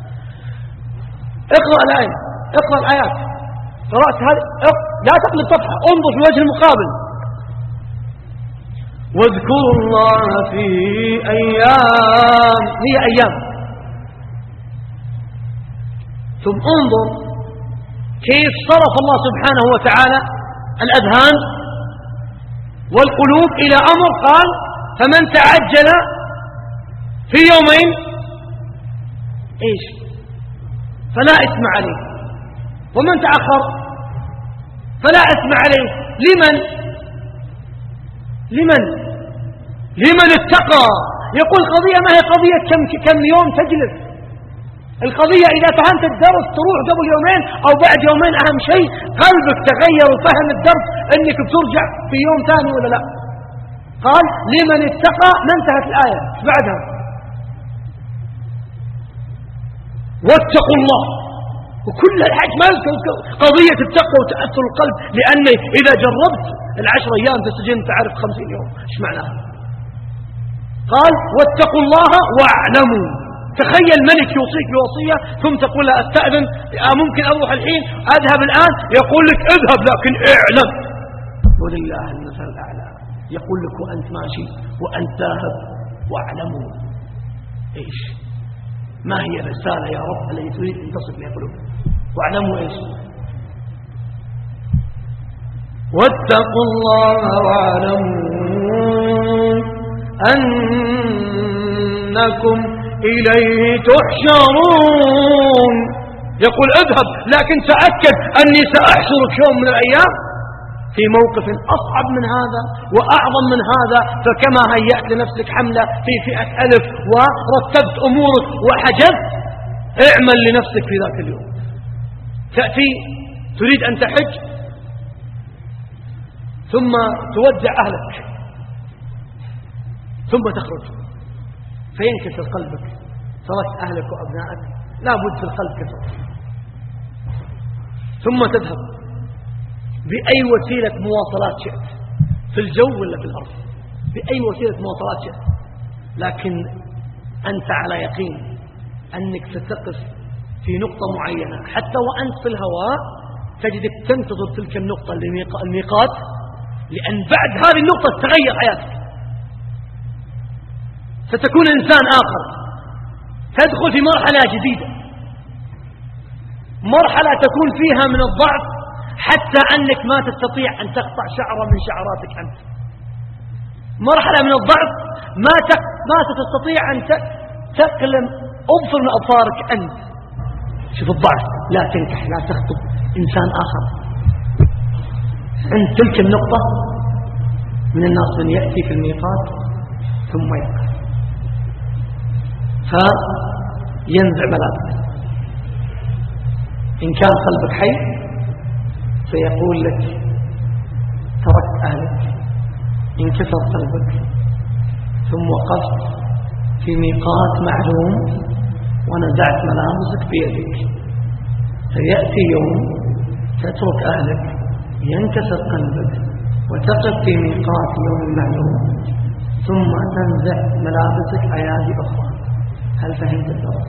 اقرأ الآية اقرأ الآيات. قرأت هذا لا تقلب صفحة انظر في وجه المقابل. واذكروا الله في أيام هي أيام. ثم انظر كيف صرف الله سبحانه وتعالى الأذهان والقلوب إلى أمر قال فمن تعجل في يومين إيش؟ فلا إثم عليه. ومن تأخر؟ فلا إثم عليه. لمن؟ لمن؟ لمن اتقى. يقول قضية ما هي قضية؟ كم, كم يوم تجلس. القضية إذا فهمت الدرس تروح قبل يومين أو بعد يومين أهم شيء قلبك تغير وفهم الدرس أنك بترجع في يوم ثاني ولا لا. قال لمن اتقى ما انتهت الآية. بعدها. واتقوا الله. وكل الحج قضية التقوى وتأثر القلب لأن إذا جربت العشر أيام في السجن تعرف خمسين يوم. إيش معناها؟ قال واتقوا الله واعلموا. تخيل ملك يوصيك بوصية ثم تقول له أستأذن آه، ممكن أروح الحين؟ أذهب الآن؟ يقول لك اذهب لكن اعلم. ولله المثل الأعلى. يقول لك وأنت ماشي وأنت ذاهب واعلموا. إيش؟ ما هي الرسالة يا رب التي تريد أن تصل إلى قلوب واعلموا إيش؟ واتقوا الله واعلموا أنكم إليه تحشرون. يقول اذهب لكن تأكد أني سأحشرك يوم من الأيام. في موقف أصعب من هذا وأعظم من هذا فكما هيأت لنفسك حملة في فئة ألف ورتبت أمورك وحجزت اعمل لنفسك في ذاك اليوم. تأتي تريد أن تحج ثم تودع أهلك ثم تخرج. فينكسر قلبك تركت أهلك وأبنائك لا بد في القلب كسر ثم تذهب. بأي وسيلة مواصلات شئت في الجو ولا في الأرض؟ بأي وسيلة مواصلات شئت. لكن أنت على يقين أنك ستقف في نقطة معينة. حتى وأنت في الهواء تجدك تنتظر تلك النقطة الميقات لأن بعد هذه النقطة تغير حياتك. ستكون إنسان آخر. تدخل في مرحلة جديدة. مرحلة تكون فيها من الضعف حتى أنك ما تستطيع أن تقطع شعرة من شعراتك أنت. مرحلة من الضعف ما ما ستستطيع أن تقلم أبصر من أبصارك أنت. شوف الضعف. لا تنكح لا تخطب إنسان آخر. عند تلك النقطة من الناس من يأتي في الميقات ثم يقف فينزع ملابسه إن كان قلبك حي سيقول لك تركت أهلك انكسر قلبك. ثم وقفت في ميقات معلوم ونزعت ملابسك بيدك. سيأتي يوم تترك أهلك ينكسر قلبك وتقف في ميقات يوم معلوم ثم تنزع ملابسك أيادي أخرى. هل فهمت الدرس؟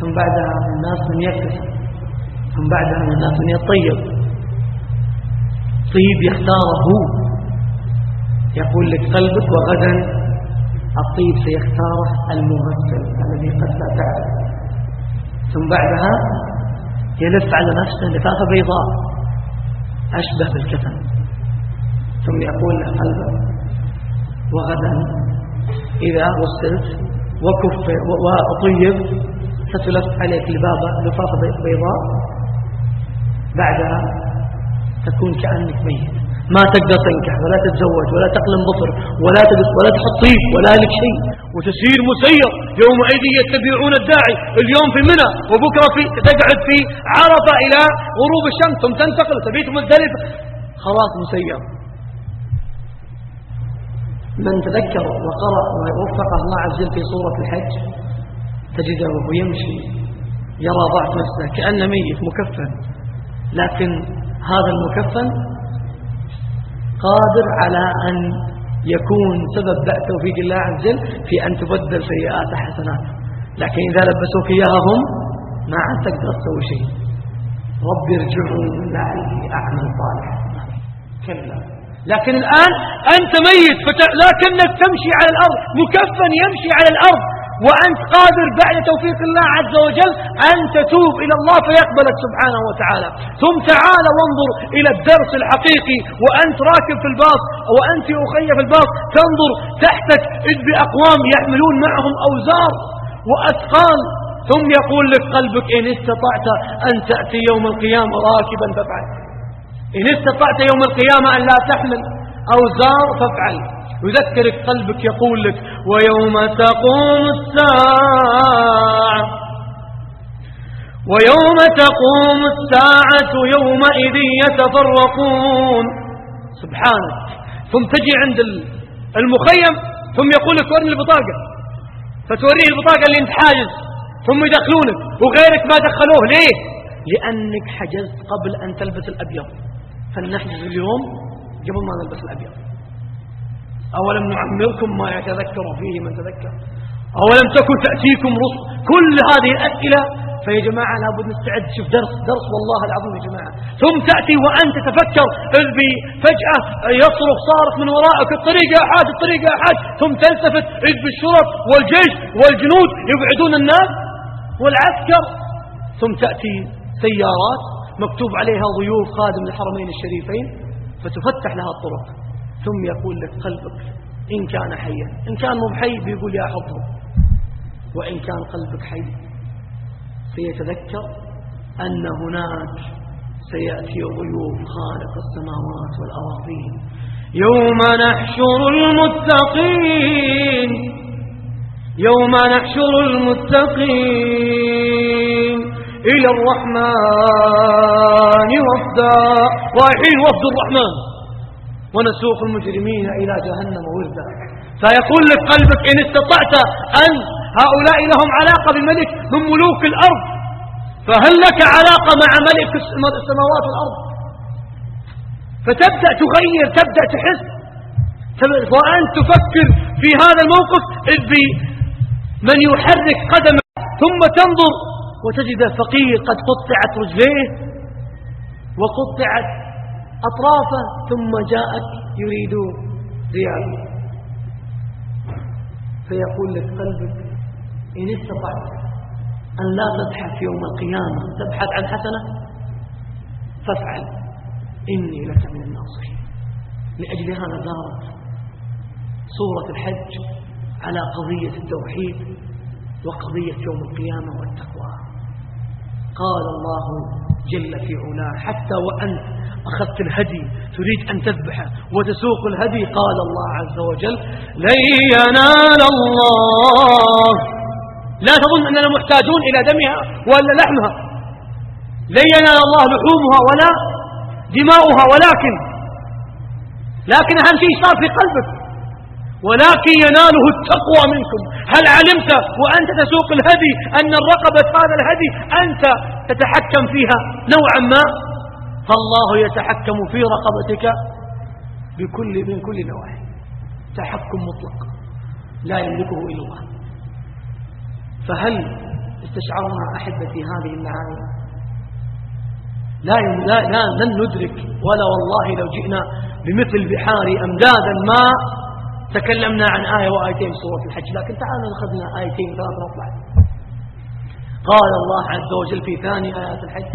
ثم بعدها الناس من يكتسب ثم بعدها الناس من يطيب. طيب يختاره. يقول لك قلبك وغدا الطيب سيختاره المغسل الذي قد لا تعرف. ثم بعدها يلف على نفسه لفافة بيضاء أشبه بالكفن ثم يقول له قلبك وغدا إذا غسلت وكف وأطيب ستلف عليك لبابة لفافة بيضاء. بعدها تكون كأنك ميت. ما تقدر تنكح ولا تتزوج ولا تقلم ظفر ولا تدس ولا تحط طيب ولا لك شيء. وتسير مسير. يومئذ يتبعون الداعي. اليوم في منى وبكرة في تقعد في عرفة إلى غروب الشمس. ثم تنتقل تبيت مزدلفة. خلاص مسير. من تذكر وقرأ ووفقه الله عز وجل في سورة الحج تجده وهو يمشي يرى ضعف نفسه كأنه ميت مكفن. لكن هذا المكفن قادر على أن يكون سبب بعد توفيق الله عز وجل في أن تبدل سيئات حسنات. لكن إذا لبسوك إياها هم ما عاد تقدر تسوي شيء. رب ارجعون لعلي أعمل صالحا. كلا. لكن الآن أنت ميت لكنك تمشي على الأرض. مكفن يمشي على الأرض. وأنت قادر بعد توفيق الله عز وجل أن تتوب إلى الله فيقبلك سبحانه وتعالى. ثم تعال وانظر إلى الدرس الحقيقي وأنت راكب في الباص وأنت أخي في الباص. تنظر تحتك إذ بأقوام يحملون معهم أوزار وأثقال. ثم يقول لك قلبك إن استطعت أن تأتي يوم القيامة راكبا فافعل. إن استطعت يوم القيامة أن لا تحمل أوزار فافعل. يذكرك قلبك يقول لك ويوم تقوم الساعة ويوم تقوم الساعة يومئذ يتفرقون. سبحانك. ثم تجي عند المخيم ثم يقول لك ورني البطاقة. فتوريه البطاقة اللي انت حاجز. ثم يدخلونك. وغيرك ما دخلوه. ليه؟ لأنك حجزت قبل أن تلبس الأبيض. فلنحجز اليوم قبل ما نلبس الأبيض. أولم نعمركم ما يتذكر فيه من تذكر؟ أولم تكن تأتيكم رسل كل هذه الأسئلة؟ فيا جماعة لابد نستعد. شوف درس درس والله العظيم يا جماعة. ثم تأتي وأنت تفكر إذ فجأة يصرخ صارخ من ورائك الطريق حاج الطريق حاج ثم تلتفت إذ بالشرط والجيش والجنود يبعدون الناس والعسكر. ثم تأتي سيارات مكتوب عليها ضيوف خادم الحرمين الشريفين فتفتح لها الطرق. ثم يقول لك قلبك إن كان حيا. إن كان مو حي بيقول يا حظه وإن كان قلبك حي سيتذكر أن هناك سيأتي ضيوف خالق السماوات والأراضين. يوم نحشر المتقين. يوم نحشر المتقين. إلى الرحمن وفدا رايحين وفد الرحمن. ونسوق المجرمين إلى جهنم وردا فيقول لك قلبك إن استطعت أن هؤلاء لهم علاقة بملك من ملوك الأرض فهل لك علاقة مع ملك السماوات والأرض؟ فتبدأ تغير تبدأ تحس. وأنت تفكر في هذا الموقف إذ من يحرك قدمه ثم تنظر وتجد فقير قد قطعت رجليه وقطعت أطرافه ثم جاءك يريد ريال. فيقول لك قلبك إن استطعت أن لا تبحث يوم القيامة تبحث عن حسنة؟ فافعل. إني لك من الناصحين. لأجل هذا زارت سورة الحج على قضية التوحيد وقضية يوم القيامة والتقوى. قال الله جل في علاه حتى وأنت أخذت الهدي تريد أن تذبح وتسوق الهدي قال الله عز وجل لن ينال الله. لا تظن أننا محتاجون إلى دمها ولا لحمها. لن ينال الله لحومها ولا دماؤها ولكن لكن أهم شيء صار في قلبك. ولكن يناله التقوى منكم. هل علمت وأنت تسوق الهدي أن الرقبة هذا الهدي أنت تتحكم فيها نوعا ما؟ فالله يتحكم في رقبتك بكل من كل نواحي. تحكم مطلق. لا يملكه إلا الله. فهل استشعرنا أحبتي هذه المعاني؟ لا, لا, لن ندرك. ولا والله لو جئنا بمثل بحار أمدادا ما تكلمنا عن آية وآيتين سورة الحج. لكن تعالوا نأخذنا آيتين ثلاث نطلع قال الله عز وجل في ثاني آيات الحج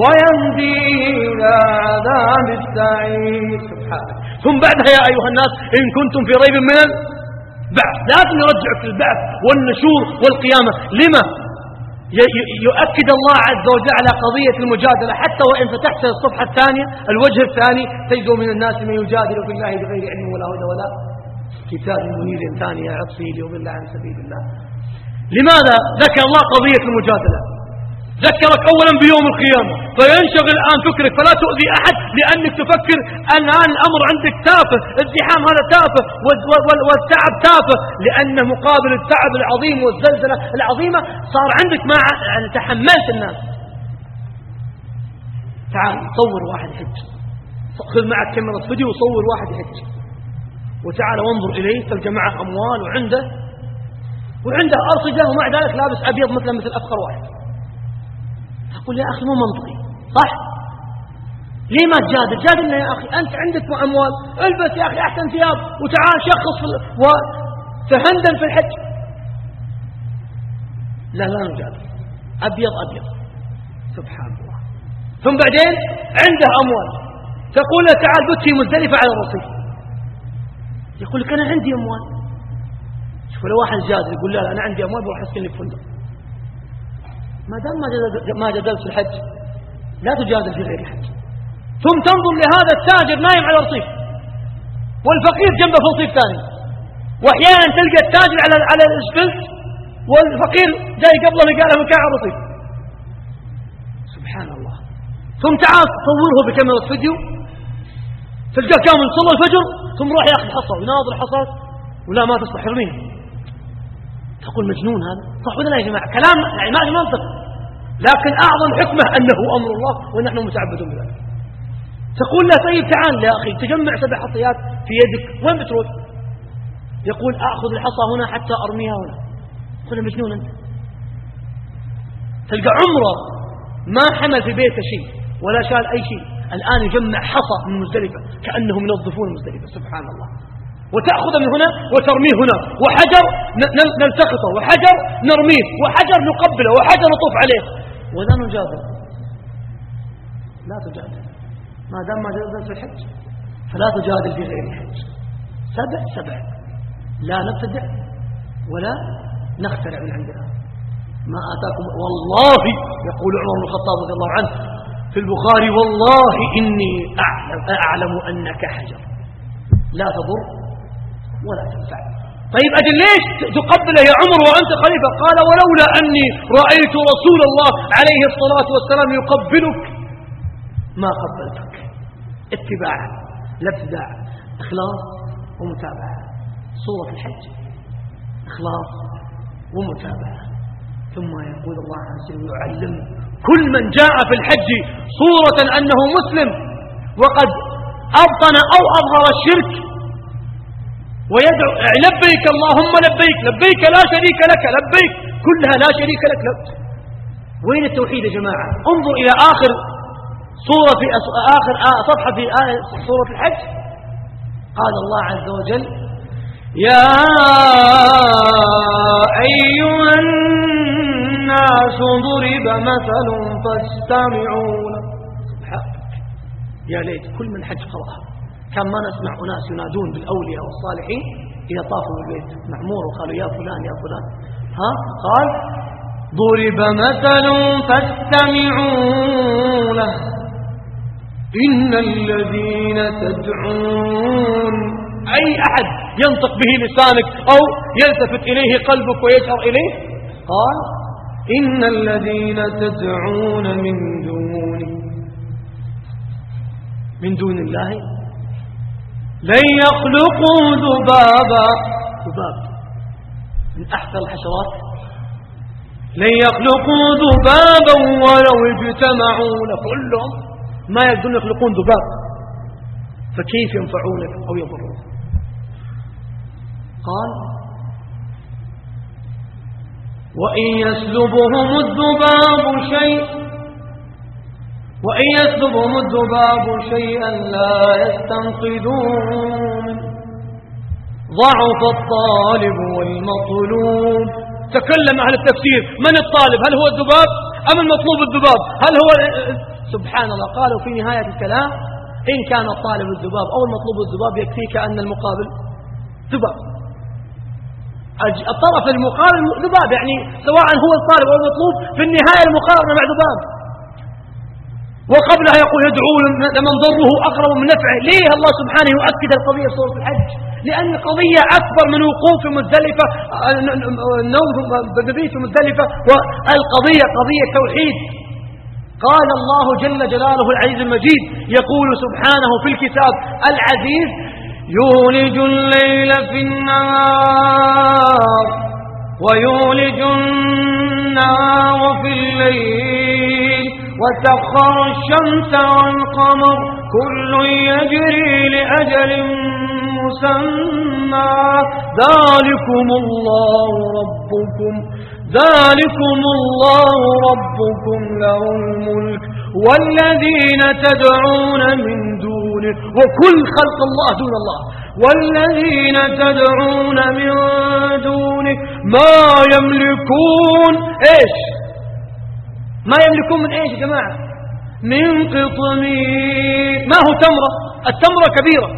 ويهديه إلى عذاب السعير سبحانه ثم بعدها يا أيها الناس إن كنتم في ريب من البعث. لازم نرجع في البعث والنشور والقيامة. لما؟ يؤكد الله عز وجل على قضية المجادلة. حتى وإن فتحت الصفحة الثانية الوجه الثاني تجد من الناس من يجادل في الله بغير علم ولا هدى ولا كتاب منير ثاني. يعصي ليضل عن سبيل الله. لماذا ذكر الله قضية المجادلة؟ ذكرك أولا بيوم القيامة. فينشغل الآن فكرك فلا تؤذي أحد لأنك تفكر أن الآن الأمر عندك تافه الزحام هذا تافه والتعب تافه لأنه مقابل التعب العظيم والزلزلة العظيمة صار عندك ما يعني تحملت الناس. تعال صور واحد يحج. خذ معك كاميرا فيديو وصور واحد يحج. وتعال وانظر إليه تلقى معه أموال وعنده وعنده أرصدة ومع ذلك لابس أبيض مثلا مثل أفقر واحد. أقول يا أخي مو منطقي. صح؟ ليه ما تجادل؟ جادلنا يا أخي. أنت عندك أموال. البس يا أخي أحسن ثياب وتعال شخص وتهندل في الحج. لا لا نجادل. أبيض أبيض. سبحان الله. ثم بعدين عنده أموال. تقول له تعال بت في مزدلفة على الرصيف. يقول لك أنا عندي أموال. شوف لو واحد جادل يقول لا, لا أنا عندي أموال بروح أسكن في فندق. ما دام ما جدلت في الحج لا تجادل في غير الحج. ثم تنظر لهذا التاجر نايم على رصيف والفقير جنبه في رصيف ثاني. وأحيانا تلقى التاجر على على الإسفلت والفقير جاي قبله له مكان على سبحان الله. ثم تعال صوره بكاميرا فيديو. تلقاه كامل صلى الفجر ثم راح ياخذ حصى ويناظر حصى ولا ما تصلح ارميها تقول مجنون هذا؟ صح ولا لا يا جماعة؟ كلام يعني ما منطق لكن أعظم حكمة أنه أمر الله ونحن متعبدون بذلك. تقول له طيب تعال يا أخي تجمع سبع حصيات في يدك وين بتروح يقول أخذ الحصى هنا حتى أرميها هنا. قل مجنون أنت. تلقى عمره ما حمل في بيته شيء ولا شال أي شيء. الآن يجمع حصى من مزدلفة كأنهم ينظفون مزدلفة سبحان الله. وتأخذ من هنا وترميه هنا. وحجر نلتقطه وحجر نرميه وحجر نقبله وحجر نطوف عليه. ولا نجادل لا تجادل. ما دام ما جادل في الحج فلا تجادل في غير الحج. سبع سبع. لا نبتدع ولا نخترع من عندنا. ما آتاكم والله يقول عمر بن الخطاب رضي الله عنه في البخاري والله إني أعلم, أعلم أنك حجر. لا تضر ولا تنفع. طيب أجل ليش تقبله يا عمر وأنت خليفة؟ قال ولولا أني رأيت رسول الله عليه الصلاة والسلام يقبلك ما قبلتك. اتباعا لا ابتداع إخلاص ومتابعة. صورة الحج إخلاص ومتابعة. ثم يقول الله عز وجل يعلم كل من جاء في الحج صورة أنه مسلم وقد أبطن أو أظهر الشرك ويدعو لبيك اللهم لبيك لبيك لا شريك لك لبيك كلها لا شريك لك لب. وين التوحيد يا جماعة؟ انظر إلى آخر صورة في آخر صفحة في سورة الحج. قال الله عز وجل يا أيها الناس ضرب مثل فاستمعوا يا ليت كل من حج قرأها. كان ما نسمع أناس ينادون بالأولياء والصالحين إذا طافوا بالبيت معمور وقالوا يا فلان يا فلان. ها؟ قال ضرب مثل فاستمعوا له إن الذين تدعون أي أحد ينطق به لسانك أو يلتفت إليه قلبك ويشعر إليه؟ قال إن الذين تدعون من دونه من دون الله؟ لن يخلقوا ذبابا. ذباب. من أحسن الحشرات. لن يخلقوا ذبابا ولو اجتمعوا كلهم ما يقدرون يخلقون ذباب. فكيف ينفعونك أو يضرونك قال وإن يسلبهم الذباب شيء وإن يسلبهم الذباب شيئا لا يستنقذون. ضعف الطالب والمطلوب. تكلم أهل التفسير. من الطالب؟ هل هو الذباب أم المطلوب الذباب؟ هل هو سبحان الله قالوا في نهاية الكلام إن كان الطالب الذباب أو المطلوب الذباب يكفيك أن المقابل ذباب. الطرف المقابل ذباب يعني سواء هو الطالب أو المطلوب في النهاية المقارنة مع ذباب. وقبلها يقول يدعو لمن ضره أقرب من نفعه. ليه الله سبحانه يؤكد القضية في سورة الحج؟ لأن القضية أكبر من وقوف مزدلفة النوم بالمبيت في مزدلفة والقضية قضية توحيد. قال الله جل جلاله العزيز المجيد يقول سبحانه في الكتاب العزيز يولج الليل في النهار ويولج النهار في الليل. وسخر الشمس والقمر كل يجري لأجل مسمى. ذلكم الله ربكم. ذلكم الله ربكم له الملك. والذين تدعون من دونه وكل خلق الله دون الله. والذين تدعون من دونه ما يملكون إيش؟ ما يملكون من إيش يا جماعة؟ من قطمير ما هو تمرة التمرة كبيرة.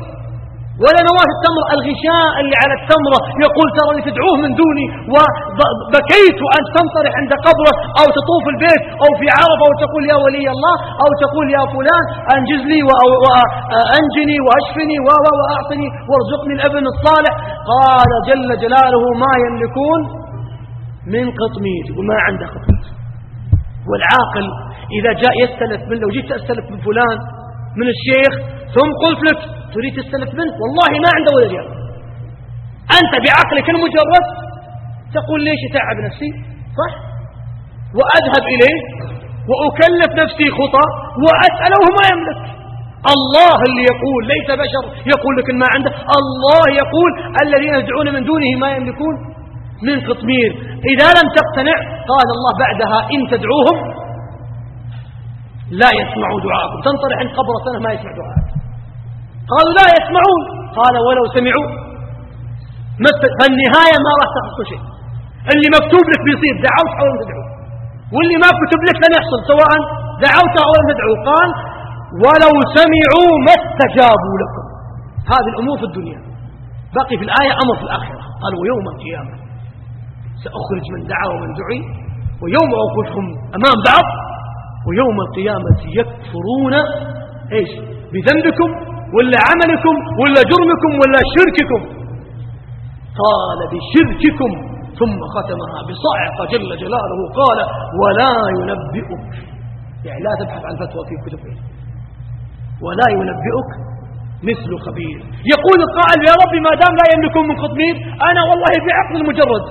ولا نواة التمرة. الغشاء اللي على التمرة يقول ترى اللي تدعوه من دوني وبكيت أن تنطرح عند قبره أو تطوف البيت أو في عرفة أو تقول يا ولي الله أو تقول يا فلان أنجز لي وأنجني وأشفني وأعطني وارزقني الأبن الصالح. قال جل جلاله ما يملكون من قطمير وما عنده قطمير والعاقل إذا جاء يستلف من لو جيت أستلف من فلان من الشيخ ثم قلت لك تريد تستلف منه؟ والله ما عنده ولا ريال أنت بعقلك المجرد تقول ليش تعب نفسي؟ صح. وأذهب إليه وأكلف نفسي خطى وأسأله ما يملك. الله اللي يقول ليس بشر يقول لك ما عنده. الله يقول الذين يدعون من دونه ما يملكون. من قطمير إذا لم تقتنع قال الله بعدها إن تدعوهم لا يسمعوا دعاءكم. تنطرح عند قبر سنة ما يسمع دعاءك. قالوا لا يسمعون. قال ولو سمعوا فالنهاية ما راح تحصل شيء. اللي مكتوب لك بيصير دعوت أو لم تدعو. واللي ما كتب لك لن يحصل سواء دعوت أو لم تدعو. قال ولو سمعوا ما استجابوا لكم. هذه الأمور في الدنيا. باقي في الآية أمر في الآخرة. قال ويوم القيامة. سأخرج من دعا ومن دعي ويوم أوقفهم أمام بعض ويوم القيامة يكفرون إيش؟ بذنبكم ولا عملكم ولا جرمكم ولا شرككم. قال بشرككم ثم ختمها بصعق جل جلاله قال ولا ينبئك يعني لا تبحث عن فتوى في كتب ولا ينبئك مثل خبير. يقول القائل يا ربي ما دام لا يملكون من قطمير أنا والله بعقل المجرد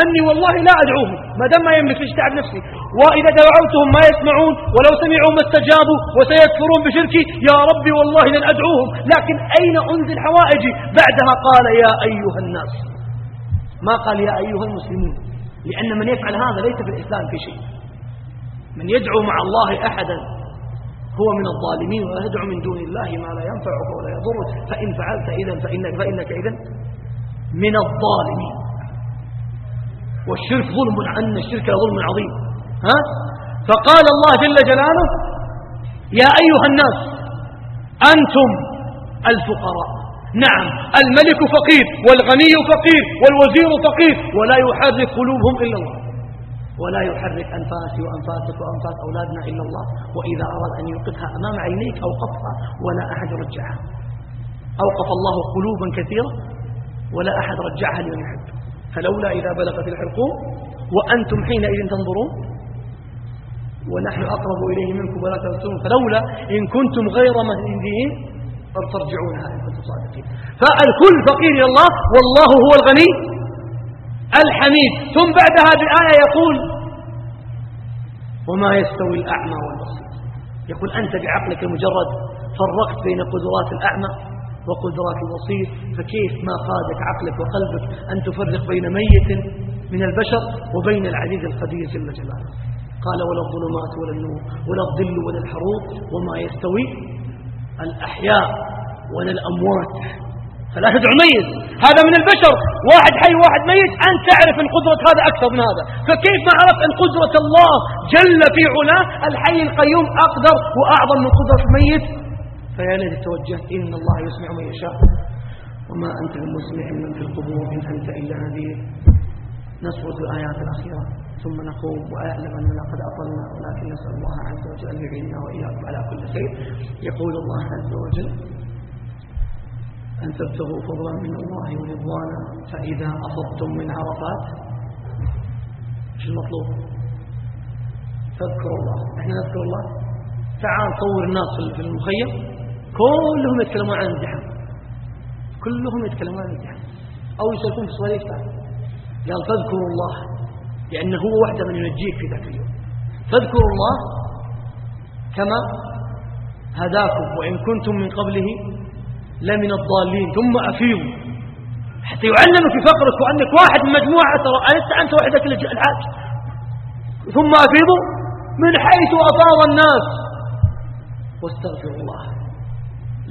أني والله لا أدعوهم ما دام ما يملك ليش تعب نفسي. وإذا دعوتهم ما يسمعون ولو سمعوا ما استجابوا وسيكفرون بشركي يا ربي والله لن أدعوهم. لكن أين أنزل حوائجي؟ بعدها قال يا أيها الناس. ما قال يا أيها المسلمون؟ لأن من يفعل هذا ليس في الإسلام في شيء. من يدعو مع الله أحدا هو من الظالمين ولا تدعو من دون الله ما لا ينفعك ولا يضرك فإن فعلت إذا فإنك, فإنك إذا من الظالمين. والشرك ظلم أن الشرك ظلم عظيم. ها؟ فقال الله جل جلاله يا أيها الناس أنتم الفقراء. نعم الملك فقير والغني فقير والوزير فقير ولا يحرك قلوبهم إلا الله. ولا يحرك أنفاسي وأنفاسك وأنفاس أولادنا إلا الله. وإذا أراد أن يوقفها أمام عينيك أوقفها ولا أحد رجعها. أوقف الله قلوبا كثيرة ولا أحد رجعها لمن يحب فلولا إذا بلغت الحلقوم وأنتم حينئذ تنظرون ونحن أقرب إليه منكم ولا تبصرون فلولا إن كنتم غير مهديين ترجعونها إن كنتم صادقين. فالكل فقير إلى الله والله هو الغني الحميد. ثم بعد هذه الآية يقول وما يستوي الأعمى والبصير. يقول أنت بعقلك المجرد فرقت بين قدرات الأعمى وقدرات البصير فكيف ما قادك عقلك وقلبك أن تفرق بين ميت من البشر وبين العزيز القدير جل جلاله؟ قال ولا الظلمات ولا النور ولا الظل ولا الحروب وما يستوي الأحياء ولا الأموات. فلا تدعو ميت هذا من البشر واحد حي واحد ميت أنت تعرف أن قدرة هذا أكثر من هذا. فكيف ما عرفت أن قدرة الله جل في علاه الحي القيوم أقدر وأعظم من قدرة الميت؟ فيا ليت توجهت إن الله يسمع من يشاء. وما أنت بمسمع من في القبور. إن أنت إلا نذير. نسرد الآيات الأخيرة. ثم نقوم وأعلم أننا قد أطلنا. ولكن نسأل الله عز وجل أن يعيننا وإياكم على كل خير يقول الله عز وجل أن تبتغوا فضلا من الله ورضوانا. فإذا أفضتم من عرفات إيش المطلوب؟ فاذكروا الله. إحنا نذكر الله؟ تعال صور الناس في المخيم. كلهم يتكلمون عن الزحام كلهم يتكلمون عن الزحام أو يسألون في سواليف قال فاذكروا الله. لأنه هو وحده من ينجيك في ذاك اليوم. فاذكروا الله كما هداكم. وإن كنتم من قبله لمن الضالين. ثم أفيضوا. حتى يعلم في فقرك وأنك واحد من مجموعة ترى أنت أنت وحدك الحاج ثم أفيضوا. من حيث أفاض الناس. واستغفر الله.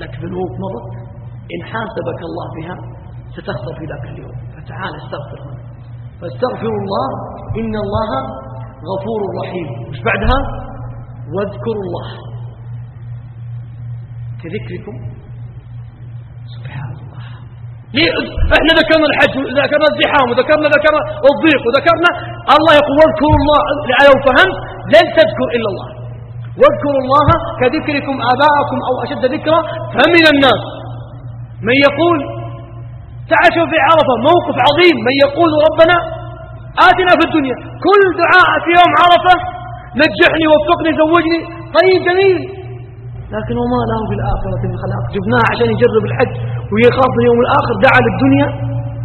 لك ذنوب مضت. إن حاسبك الله بها ستخسر في ذاك اليوم. فتعال استغفر فاستغفروا الله إن الله غفور رحيم. مش بعدها؟ واذكروا الله كذكركم. سبحان الله. ليه؟ إحنا ذكرنا الحج وذكرنا الزحام وذكرنا ذكرنا الضيق وذكرنا الله يقول واذكروا الله لو فهمت لن تذكر إلا الله. واذكروا الله كذكركم آباءكم أو أشد ذكرا فمن الناس. من يقول تعشوا في عرفة موقف عظيم. من يقول ربنا آتنا في الدنيا. كل دعاء في يوم عرفة نجحني وفقني زوجني طيب جميل. لكن وما له في الآخرة من خلاق. جبناه عشان يجرب الحج ويخاف اليوم الآخر دعا للدنيا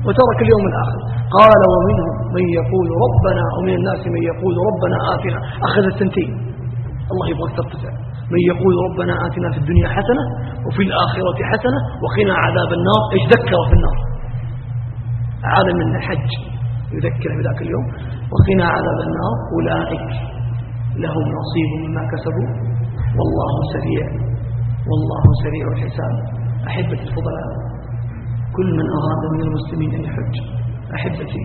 وترك اليوم الآخر. قال ومنهم من يقول ربنا ومن الناس من يقول ربنا آتنا. أخذ التنتين. الله يبغى ترتفع. من يقول ربنا آتنا في الدنيا حسنة وفي الآخرة حسنة وقنا عذاب النار إيش ذكر في النار؟ عالم من الحج يذكر بذاك اليوم وقنا عذاب النار أولئك لهم نصيب مما كسبوا والله سريع والله سريع الحساب. أحبتي الفضلاء كل من أراد من المسلمين أن يحج أحبتي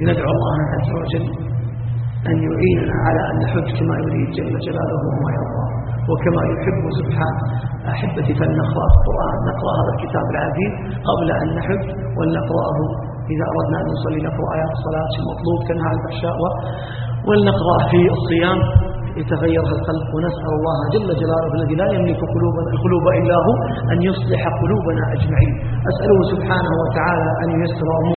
لندعو الله عز وجل أن يعيننا على أن نحج كما يريد جل جلاله وما يرضى وكما يحب سبحانه أحبتي فلنقرأ القرآن نقرأ هذا الكتاب العزيز قبل أن نحج ولنقرأه إذا أردنا أن نصلي نقرأ آيات الصلاة المطلوب تنهى عن الفحشاء ولنقرأ في الصيام يتغير القلب ونسأل الله جل جلاله الذي لا يملك قلوبنا القلوب إلا هو أن يصلح قلوبنا أجمعين. أسأله سبحانه وتعالى أن ييسر